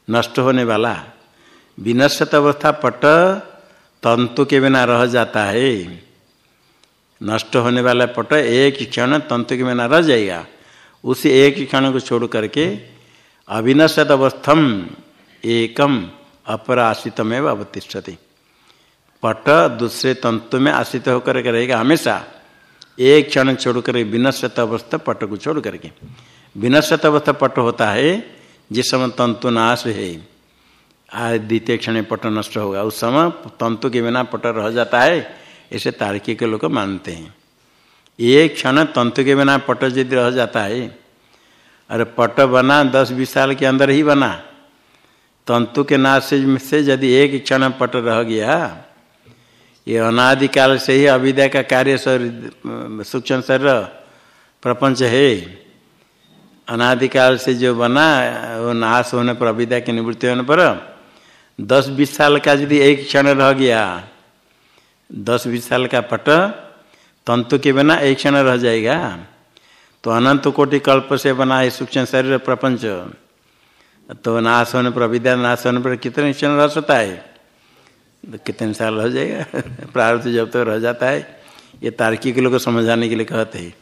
नष्ट होने वाला। विनश्यत अवस्था पट तंतु के बिना रह जाता है। नष्ट होने वाला पट एक क्षण तंतु के बिना रह जाएगा। उसी एक क्षण को छोड़ करके अविनश्यत अवस्थम एकम अपर आश्रितमेव अवतिष्ठते। पट दूसरे तंतु में आश्रित होकर के रहेगा हमेशा। एक क्षण छोड़ कर विनश्यत अवस्था पट को छोड़ करके। विनश्यत अवस्था पट होता है, जिस समय तंतु नाश है। द्वितीय क्षण पट नष्ट होगा। उस समय तंतु के बिना पट रह जाता है ऐसे तार्किक लोग मानते हैं। एक क्षण तंतु के बिना पट यदि रह जाता है, अरे पट बना, दस बीस साल के अंदर ही बना। तंतु के नाश से यदि एक क्षण पट रह गया, ये अनादिकाल से ही अविद्या का कार्य सूक्ष्म शरीर प्रपंच है। अनादिकाल से जो बना, वो नाश होने पर, अविद्या की निवृत्ति होने पर दस बीस साल का यदि एक क्षण रह गया, दस बीस साल का पट तंतु के बिना एक क्षण रह जाएगा। तो अनंत कोटि कल्प से बना है सूक्ष्म शरीर प्रपंच। तो नाश होने पर, अविद्या नाश होने पर कितने क्षण रह सकता है? तो कितने साल रह जाएगा? प्रारब्ध जब तक तो रह जाता है, ये तार्किक लोग समझाने के लिए कहते हैं।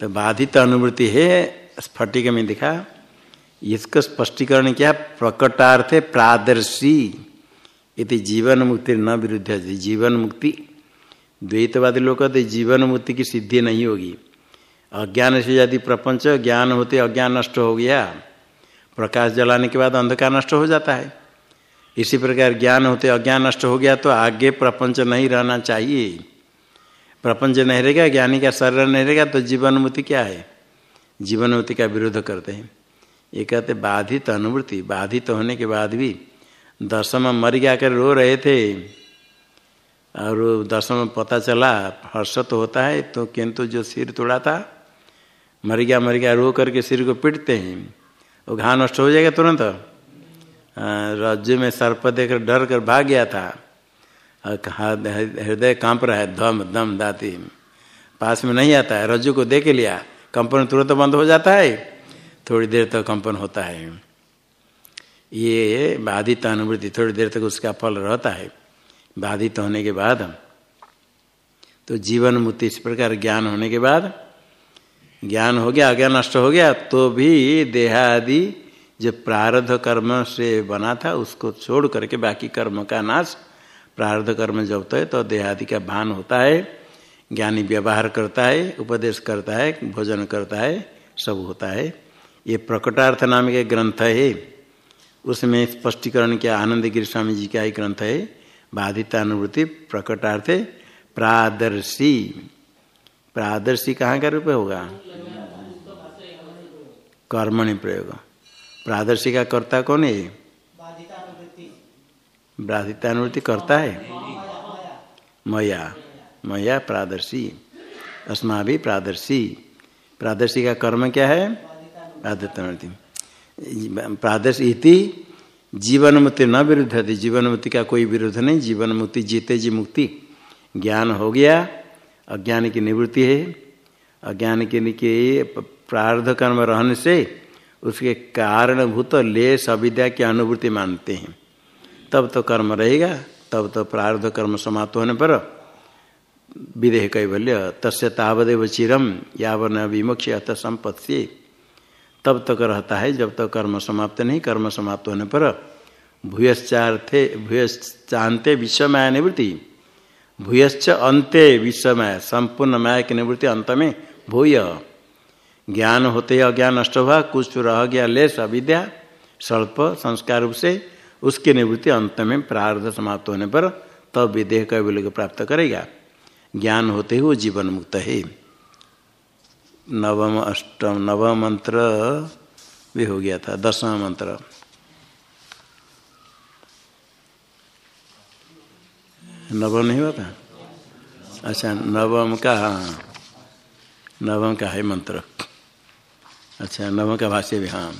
तो बाधित अनुभूति है, स्फटिक में दिखा। इसका स्पष्टीकरण क्या? प्रकटार्थ प्रादर्शी इति जीवन मुक्ति न विरुद्ध जीवन मुक्ति द्वैतवादी लोग कहते जीवन मुक्ति की सिद्धि नहीं होगी। अज्ञान से यदि प्रपंच, ज्ञान होते अज्ञान नष्ट हो गया, प्रकाश जलाने के बाद अंधकार नष्ट हो जाता है। इसी प्रकार ज्ञान होते अज्ञान नष्ट हो गया तो आगे प्रपंच नहीं रहना चाहिए। प्रपंच नहीं रहेगा, ज्ञानी का शरीर नहीं रहेगा तो जीवन मुक्ति क्या है? जीवन मुक्ति का विरोध करते हैं। ये कहते, बाधित अनुभूति बाधित होने के बाद भी दसम मर गया कर रो रहे थे। और दसम पता चला हर्ष तो होता है तो किंतु जो सिर तोड़ा था, मर गया मर गया, रो करके सिर को पीटते हैं। वो घा नष्ट हो जाएगा तुरंत। राज्य में सर्प देकर डर कर भाग गया था। हृदय काँप रहा है, धम दम दाती। पास में नहीं आता है, रज्जु को दे के लिया। कंपन तुरंत बंद हो जाता है। थोड़ी देर तक कंपन होता है। ये बाधित अनुभूति थोड़ी देर तक उसका फल रहता है। बाधित होने के बाद तो जीवन मुक्ति इस प्रकार ज्ञान होने के बाद, ज्ञान हो गया अज्ञान नष्ट हो गया तो भी देहादि जो प्रारब्ध कर्म से बना था, उसको छोड़ करके बाकी कर्म का नाश, प्रारब्ध कर्म जब तो है तो देहादि का भान होता है, ज्ञानी व्यवहार करता है, उपदेश करता है, भोजन करता है, सब होता है। ये प्रकटार्थ नाम के ग्रंथ है। उसमें स्पष्टीकरण किया आनंद गिरी स्वामी जी का ही ग्रंथ है। बाधितानुभूति प्रकटार्थ प्रादर्शी। प्रादर्शी कहाँ का रूप होगा? कर्मणि प्रयोग। प्रादर्शी का कर्ता कौन है? बाधितानुभूति करता है। मया। मया प्रादर्शी। अस्मा भी प्रादर्शी। प्रादर्शी का कर्म क्या है? प्रादत्तमति प्रादर्श इति जीवन मुक्ति न विरुद्ध थी जीवन मुक्ति का कोई विरुद्ध नहीं जीवन मुक्ति जीते जी मुक्ति। ज्ञान हो गया, अज्ञान की निवृत्ति है। अज्ञान के लिए प्रार्ध कर्म रहने से उसके कारणभूत ले सविद्या की अनुभूति मानते हैं। तब तो कर्म रहेगा, तब तो प्रार्ध कर्म समाप्त होने पर विदेह कैवल्य, तस्य तावदेव चिरम यावन विमुक्ष अत संपत्ति। तब तक रहता है, जब तक कर्म समाप्त नहीं, कर्म समाप्त होने पर भूयश्चार्थे भूयश्चांते विश्वमाया निवृत्ति। भूयश्च अंते विश्वमय संपूर्ण माया की निवृत्ति अंत में भूय। ज्ञान होते ही अज्ञान नष्ट हुआ, कुछ रह गया लेस अविद्या, स्वल्प संस्कार रूप से, उसकी निवृत्ति अंत में प्रार्ध समाप्त होने पर तब विदेह का विलय प्राप्त करेगा। ज्ञान होते ही वो जीवन मुक्त है। नवम अष्टम, नवम मंत्र भी हो गया था, दसवां मंत्र। नवम नहीं हुआ था? अच्छा नवम का हाँ नवम का है मंत्र। अच्छा नवम का भाष्य भी हाँ।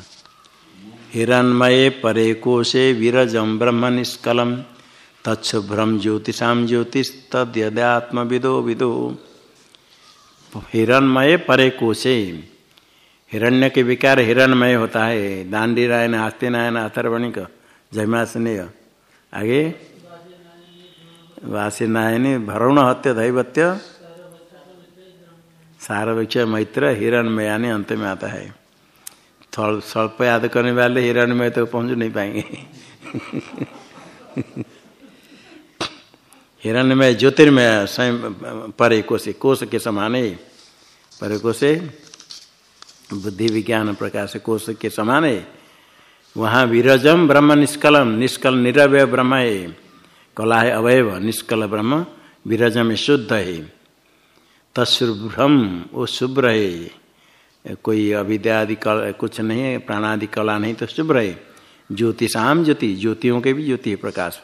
हिरण्मये परे कोशे विरजम ब्रह्म निष्कलम तत्शुभ्रम ज्योतिषाम ज्योतिष तद्यदात्म विदो विदो। हिरणमय परे कोशे हिरण्य के विकार हिरणमय होता है। दांडी रायन आस्ते नायन अथर्वणिक, जयमासनेय। आगे? वासी नायन भरुण हत्य दैवत्य। सारवृक्ष, मैत्र, हिरणमयानी अंत में आता है। स्वल्प याद करने वाले हिरणमय तो पहुँच नहीं पाएँगे। हिरण्य में ज्योतिर्मय स्वयं परे कोशे कोश के समान। है परे कोशे बुद्धि विज्ञान प्रकाश कोश के समान। है वहाँ विरजम ब्रह्म निष्कलम, निष्कल निरवय ब्रह्म है कला है अवयव, निष्कल ब्रह्म विरजम शुद्ध है तत्शुभ्रम वो शुभ्र है कोई अविद्या आदि कुछ नहीं है, प्राणादि कला नहीं तो शुभ्र है ज्योतिषाम ज्योति, ज्योतियों के भी ज्योति है प्रकाश।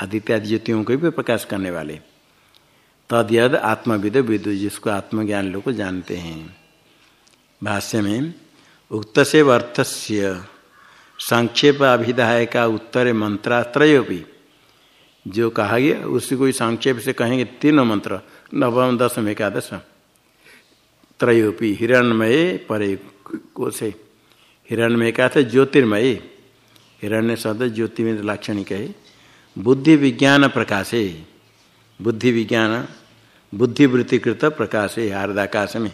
आदित्यादि ज्योतियों को भी प्रकाश करने वाले। तद यद आत्मविद विदु, जिसको आत्मज्ञान लोग जानते हैं। भाष्य में उक्त से अर्थ से संक्षेप अभिधाय का उत्तर मंत्रात्रयोपि जो कहा गया, उसी को संक्षेप से कहेंगे तीनों मंत्र, नवम, दसम, एकादश। त्रयोपि हिरणमय परे को से हिरणमय का था ज्योतिर्मय। हिरण्य शब्द ज्योति लाक्षणिक है। बुद्धि विज्ञान प्रकाशे बुद्धि विज्ञान बुद्धिवृत्तिकृत प्रकाश है हार्दाकाश में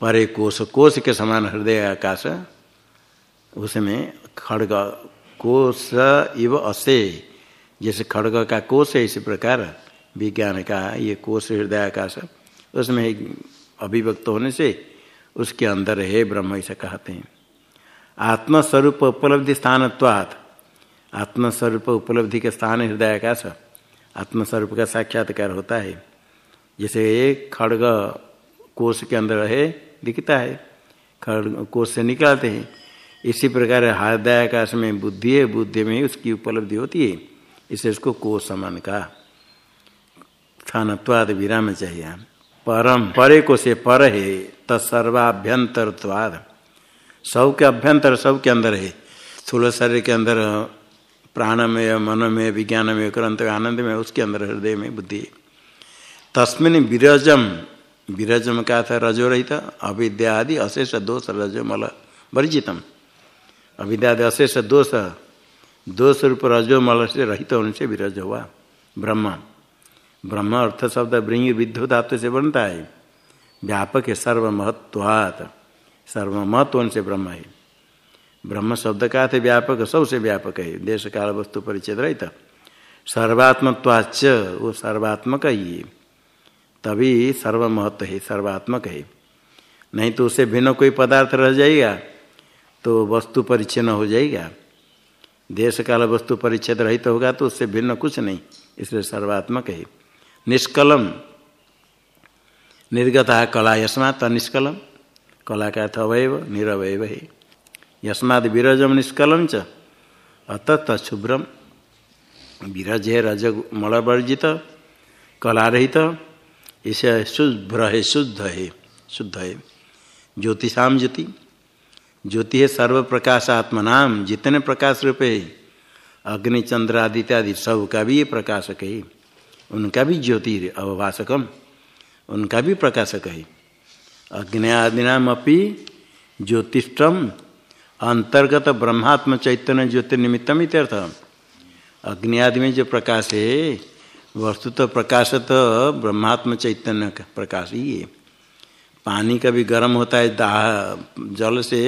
परे कोश कोश के समान हृदय आकाश उसमें खड़ग, कोश इव असे। जैसे खड़ग का कोश है इसी प्रकार, विज्ञान का ये कोश हृदय आकाश उसमें अभिव्यक्त होने से उसके अंदर है ब्रह्म ऐसा कहते हैं। आत्मस्वरूप उपलब्धि स्थानत्वात्। आत्मस्वरूप उपलब्धि के स्थान हृदय आकाश आत्मस्वरूप का साक्षात्कार होता है। जैसे एक खड़ग कोष के अंदर है, दिखता है। खड़ग कोष से निकालते हैं। इसी प्रकार हृदय आकाश में बुद्धि है, बुद्धि में उसकी उपलब्धि होती है। इसे उसको कोष समान का स्थानत्वाद विराम चाहिए। परम परे को से पर है, तत्सर्वाभ्यंतरत्वाद। सब के अभ्यंतर सब के अंदर है। स्थूल शरीर के अंदर प्राणमय, मनमय, विज्ञानमय करंत आनंद में उसके अंदर हृदय में बुद्धि। तस्मिन विरजम विरजम का था रजो रहित अविद्या आदि अशेष दोष रजो मल वर्जितम। अविद्या आदि अशेष दोष दोष रूप रजो मल से रहित होने से विरज हुआ ब्रह्म। ब्रह्म अर्थ शब्द ब्रिंग विद्युत धातु से बनता है। व्यापक है सर्वमहत्वात्। सर्वमहत्व से ब्रह्म है। ब्रह्म शब्द का थे व्यापक, सबसे व्यापक है। देश काल वस्तु परिचय रहित। सर्वात्मत्वाच वो सर्वात्मक ही तभी सर्वमहत्व है सर्वात्मक है। नहीं तो उसे भिन्न कोई पदार्थ रह जाएगा तो वस्तु परिचय न हो जाएगा। देश काल वस्तु परिच्छेद रहित तो होगा तो उससे भिन्न कुछ नहीं, इसलिए सर्वात्मक है। निष्कलम। निर्गत कला यस्मात निष्कलम। कला का अर्थ अवयव निरवय है। यस्माद विरजम निष्कलम च। अत तशुभ्रम विरज है रज मलवर्जित कला रहित इसे शुभ्र है, शुद्ध है शुद्ध है। ज्योतिषाम ज्योति। ज्योति है सर्व प्रकाश आत्मनाम जितने प्रकाश रूप है। अग्नि, चंद्र आदित्य आदि सब का भी ये प्रकाशक है। उनका भी ज्योति अवभाषकम। उनका भी प्रकाशक है। अग्नि आदिनाम अपनी ज्योतिषम अंतर्गत ब्रह्मात्म चैतन्य ज्योतिर्निमित्तम इत्यर्थ अग्नि आदि में जो प्रकाश है वस्तु तो प्रकाश तो ब्रह्मात्म चैतन्य का प्रकाश ही है। पानी कभी गर्म होता है, दाह, जल से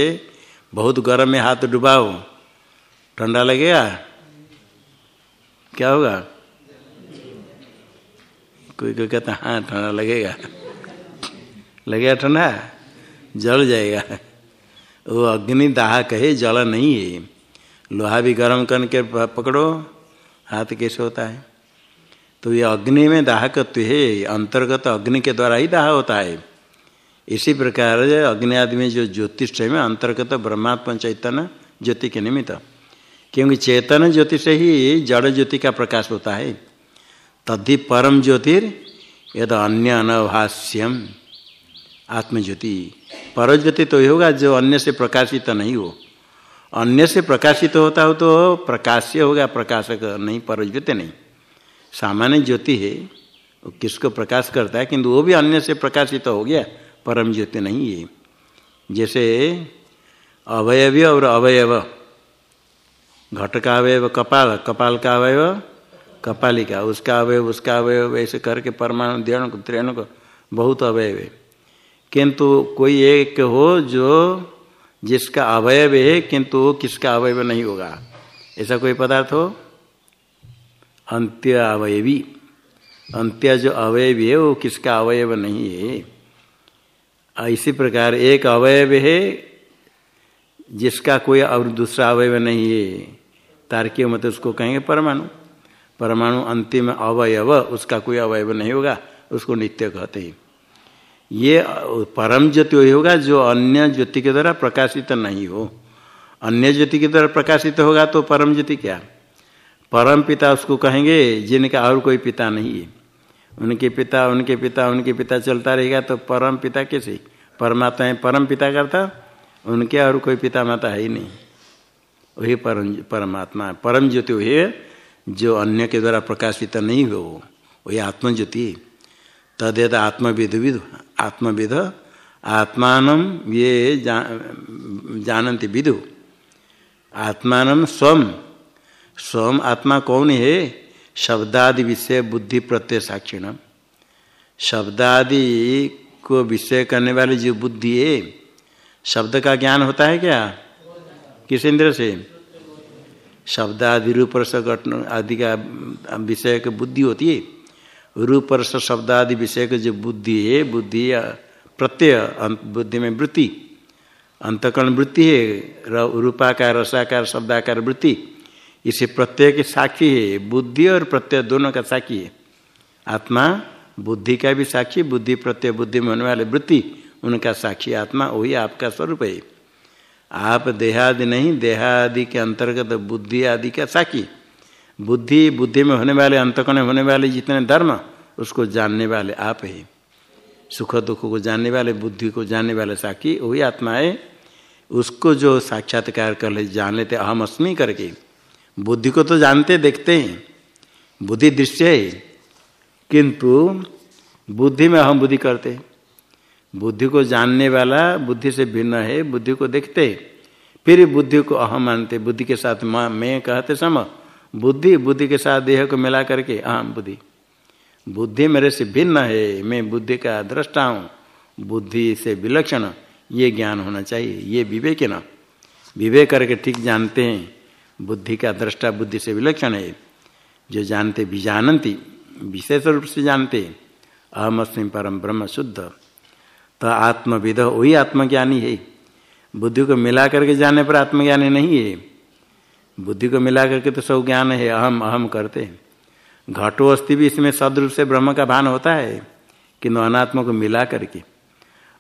बहुत गर्म में हाथ डुबाओ। ठंडा लगेगा? क्या होगा? कोई कोई कहता हाँ ठंडा लगेगा। लगेगा ठंडा? जल जाएगा। वो अग्नि दाह कहे, जल नहीं है। लोहा भी गर्म करके पकड़ो, हाथ कैसे होता है? तो ये अग्नि में दाहकत्व है अंतर्गत अग्नि के द्वारा ही दाह होता है। इसी प्रकार अग्नि आदि में जो ज्योतिष में अंतर्गत ब्रह्मात्म चैतन्य ज्योति के निमित्त। क्योंकि चेतन ज्योति से ही जड़ ज्योति का प्रकाश होता है। तद्धि परम ज्योतिर, यद अन्य अनभाष्यम आत्मज्योति। पर तो तो होगा, जो अन्य से प्रकाशित नहीं हो। अन्य से प्रकाशित होता हो तो प्रकाश्य होगा, प्रकाशक नहीं पर ज्योति नहीं। सामान्य ज्योति है, वो किसको प्रकाश करता है, किंतु वो भी अन्य से प्रकाशित हो गया, परम ज्योति नहीं है। जैसे अवयवी और अवयव, घट का अवयव, कपाल कपाल का अवयव, कपालिका, उसका अवयव उसका अवयव, ऐसे करके परमाणु देण को त्रेण को बहुत अवयव है। किंतु कोई एक हो जो जिसका अवयव है, किंतु किसका अवयव नहीं होगा? ऐसा कोई पदार्थ हो? अंत्य अवयवी अंत्य जो अवयव है, वो किसका अवयव नहीं है? इसी प्रकार एक अवयव है, जिसका कोई और दूसरा अवयव नहीं है। तार्किक मत उसको कहेंगे परमाणु। परमाणु अंतिम अवयव, उसका कोई अवयव नहीं होगा, उसको नित्य कहते हैं। ये परम ज्योति वही होगा जो अन्य ज्योति के द्वारा प्रकाशित नहीं हो। अन्य ज्योति के द्वारा प्रकाशित होगा तो परम ज्योति क्या? परम पिता उसको कहेंगे, जिनका और कोई पिता नहीं है। उनके पिता उनके पिता उनके पिता चलता रहेगा तो परम पिता कैसे? परमात्मा है परम पिता करता उनके और कोई पिता माता है ही नहीं। वही परम, परमात्मा परम ज्योति वही है जो अन्य के द्वारा प्रकाशित नहीं हो। वही आत्मज्योति तदेद आत्मविद विद। आत्मविद। आत्मान ये जा, जानती विदु। आत्मान स्वम स्वम आत्मा कौन है? शब्दादि विषय बुद्धि प्रत्यय साक्षिण। शब्दादि को विषय करने वाली जो बुद्धि है शब्द का ज्ञान होता है क्या? किस इंद्र से? शब्दादि रूप आदि का विषय की बुद्धि होती है। रूप रस शब्द आदि विषय की जो बुद्धि है, बुद्धि प्रत्यय बुद्धि में वृत्ति। अंतकरण वृत्ति है रूपाकार, रसाकार, शब्दाकार वृत्ति। इसे प्रत्यय के साक्षी है, बुद्धि और प्रत्यय दोनों का साक्षी है। आत्मा, बुद्धि का भी साक्षी, बुद्धि, प्रत्यय, बुद्धि में होने वाले वृत्ति, उनका साक्षी आत्मा, वही आपका स्वरूप है। आप देहादि नहीं, देहादि के अंतर्गत बुद्धि आदि का साकी बुद्धि बुद्धि में होने वाले अंतकण होने वाले जितने धर्म, उसको जानने वाले आप ही। सुख दुख को जानने वाले, बुद्धि को जानने वाले साकी, वही आत्मा है उसको जो साक्षात्कार कर ले, जान लेते, अहम अस्मी करके। बुद्धि को तो जानते, देखते हैं। बुद्धि दृश्य है। किंतु बुद्धि में अहम बुद्धि करते बुद्धि को जानने वाला, बुद्धि से भिन्न है, बुद्धि को देखते फिर बुद्धि को अहम मानते बुद्धि के साथ मैं कहते सम। बुद्धि बुद्धि के साथ देह को मिला करके अहम बुद्धि। बुद्धि मेरे से भिन्न है, मैं बुद्धि का दृष्टा हूँ। बुद्धि से विलक्षण, ये ज्ञान होना चाहिए, ये विवेक न। विवेक करके ठीक जानते हैं, बुद्धि का दृष्टा बुद्धि से विलक्षण है। जो जानते भी जानती विशेष रूप से जानते अहम अस्मी परम ब्रह्म शुद्ध। तो आत्मविद वही आत्मज्ञानी है। बुद्धि को मिला करके जाने पर आत्मज्ञानी नहीं है। बुद्धि को मिला करके तो सब ज्ञान है, अहम अहम करते हैं। घटो अस्थि भी इसमें सदरूप से ब्रह्म का भान होता है किंतु अनात्मा को मिला करके।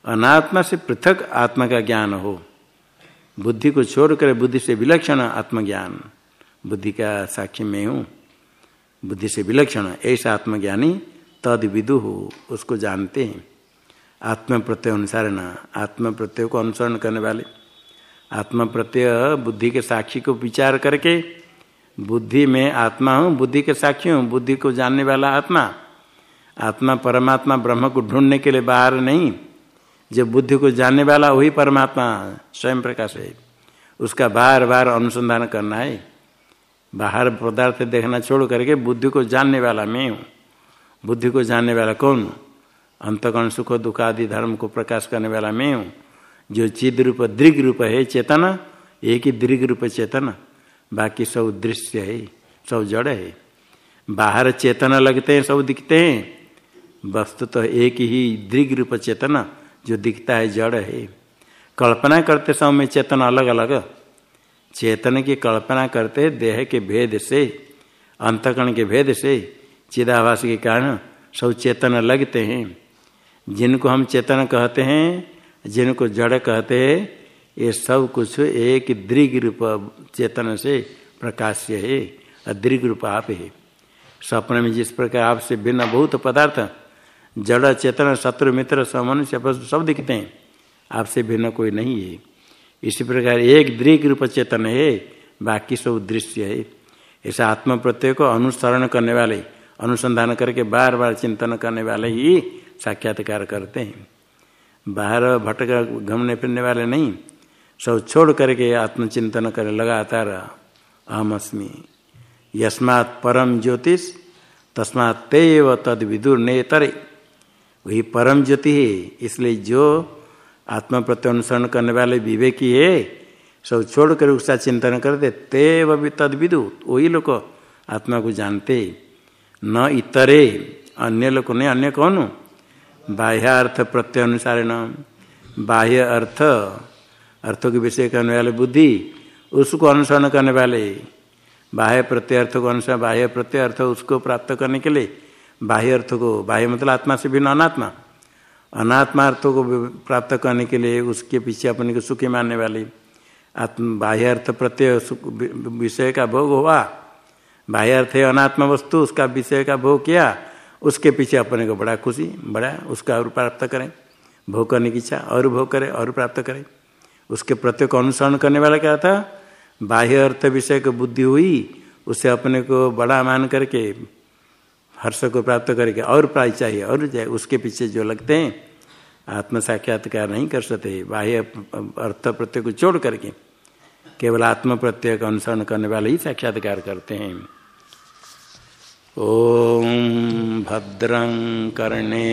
अनात्मा से पृथक आत्मा का ज्ञान हो। बुद्धि को छोड़कर बुद्धि से विलक्षण आत्मज्ञान। बुद्धि का साक्षी में हूँ। बुद्धि से विलक्षण, ऐसा आत्मज्ञानी तद विदु हो, उसको जानते हैं। आत्म प्रत्यय अनुसार न आत्म प्रत्यय को अनुसरण करने वाले। आत्म प्रत्यय बुद्धि के साक्षी को विचार करके, बुद्धि में आत्मा हूँ, बुद्धि के साक्षी हूँ, बुद्धि को जानने वाला आत्मा। आत्मा परमात्मा ब्रह्म को ढूँढने के लिए बाहर नहीं। जो बुद्धि को जानने वाला वही परमात्मा स्वयं प्रकाश है। उसका बार बार अनुसंधान करना है। बाहर पदार्थ देखना छोड़ करके बुद्धि को जानने वाला मैं हूँ। बुद्धि को जानने वाला कौन? अंतकरण, सुख, दुख आदि धर्म को प्रकाश करने वाला मैं हूँ। जो चिद रूप दृग रूप है चेतन, एक ही दृग रूप चेतन। बाकी सब दृश्य है, सब जड़ है। बाहर चेतन लगते हैं, सब दिखते हैं। वस्तु तो एक ही दृग रूप चेतन जो दिखता है, जड़ है। कल्पना करते समय चेतन अलग अलग चेतन की कल्पना करते देह के भेद से, अंतकरण के भेद से, चिदाभास के कारण सब चेतन लगते हैं। जिनको हम चेतन कहते हैं जिनको जड़ कहते हैं, ये सब कुछ एक दृग रूप चेतन से प्रकाश्य है अदृग रूप आप है। स्वप्न में जिस प्रकार आपसे भिन्न बहुत पदार्थ, जड़ चेतन, शत्रु, मित्र मनुष्य सब दिखते हैं, आपसे भिन्न कोई नहीं है। इसी प्रकार एक दृग रूप चेतन है, बाकी सब दृश्य है। ऐसा आत्म प्रत्यय को अनुसरण करने वाले, अनुसंधान करके बार बार चिंतन करने वाले ही साक्षात्कार करते हैं। बाहर भटक घूमने फिरने वाले नहीं, सब छोड़ करके आत्मचिंतन करे लगातार, अहम अस्मी। यस्मात् परम ज्योतिष, तस्मात् तेव तद विदुर नेतरे। वही परम ज्योति है, इसलिए जो आत्मा प्रत्यय अनुसरण करने वाले विवेकी है, सब छोड़ कर उसका चिंतन करते, तेव भी तद विदु वही लोग आत्मा को जानते, न इतरे, अन्य लोग नहीं, अन्य कौन? बाह्यार्थ प्रत्यय अनुसार न बाह्य अर्थ, अर्थों के विषय करने वाले बुद्धि, उसको अनुसरण करने वाले। बाह्य प्रत्यय अर्थ को अनुसार बाह्य प्रत्यय अर्थ उसको प्राप्त करने के लिए बाह्य अर्थ को, बाह्य मतलब आत्मा से भिन्न अनात्मा। अनात्मा अर्थों को प्राप्त करने के लिए उसके पीछे अपने को सुखी मानने वाली। आत्म, बाह्य अर्थ प्रत्यय विषय का भोग हुआ। बाह्य अर्थ है अनात्मा वस्तु, उसका विषय का भोग किया। उसके पीछे अपने को बड़ा खुशी, बड़ा उसका और प्राप्त करें। भोग करने की इच्छा और भोग करें और प्राप्त करें। उसके प्रत्यय को अनुसरण करने वाला क्या था? बाह्य अर्थ विषय को बुद्धि हुई, उसे अपने को बड़ा मान करके, हर्ष को प्राप्त करके और प्राय चाहिए और जाए, उसके पीछे जो लगते हैं, आत्म साक्षात्कार नहीं कर सकते, बाह्य अर्थ प्रत्यय को छोड़ करके। केवल आत्म प्रत्यय का अनुसरण करने वाले ही साक्षात्कार करते हैं। ओम भद्रं कर्णे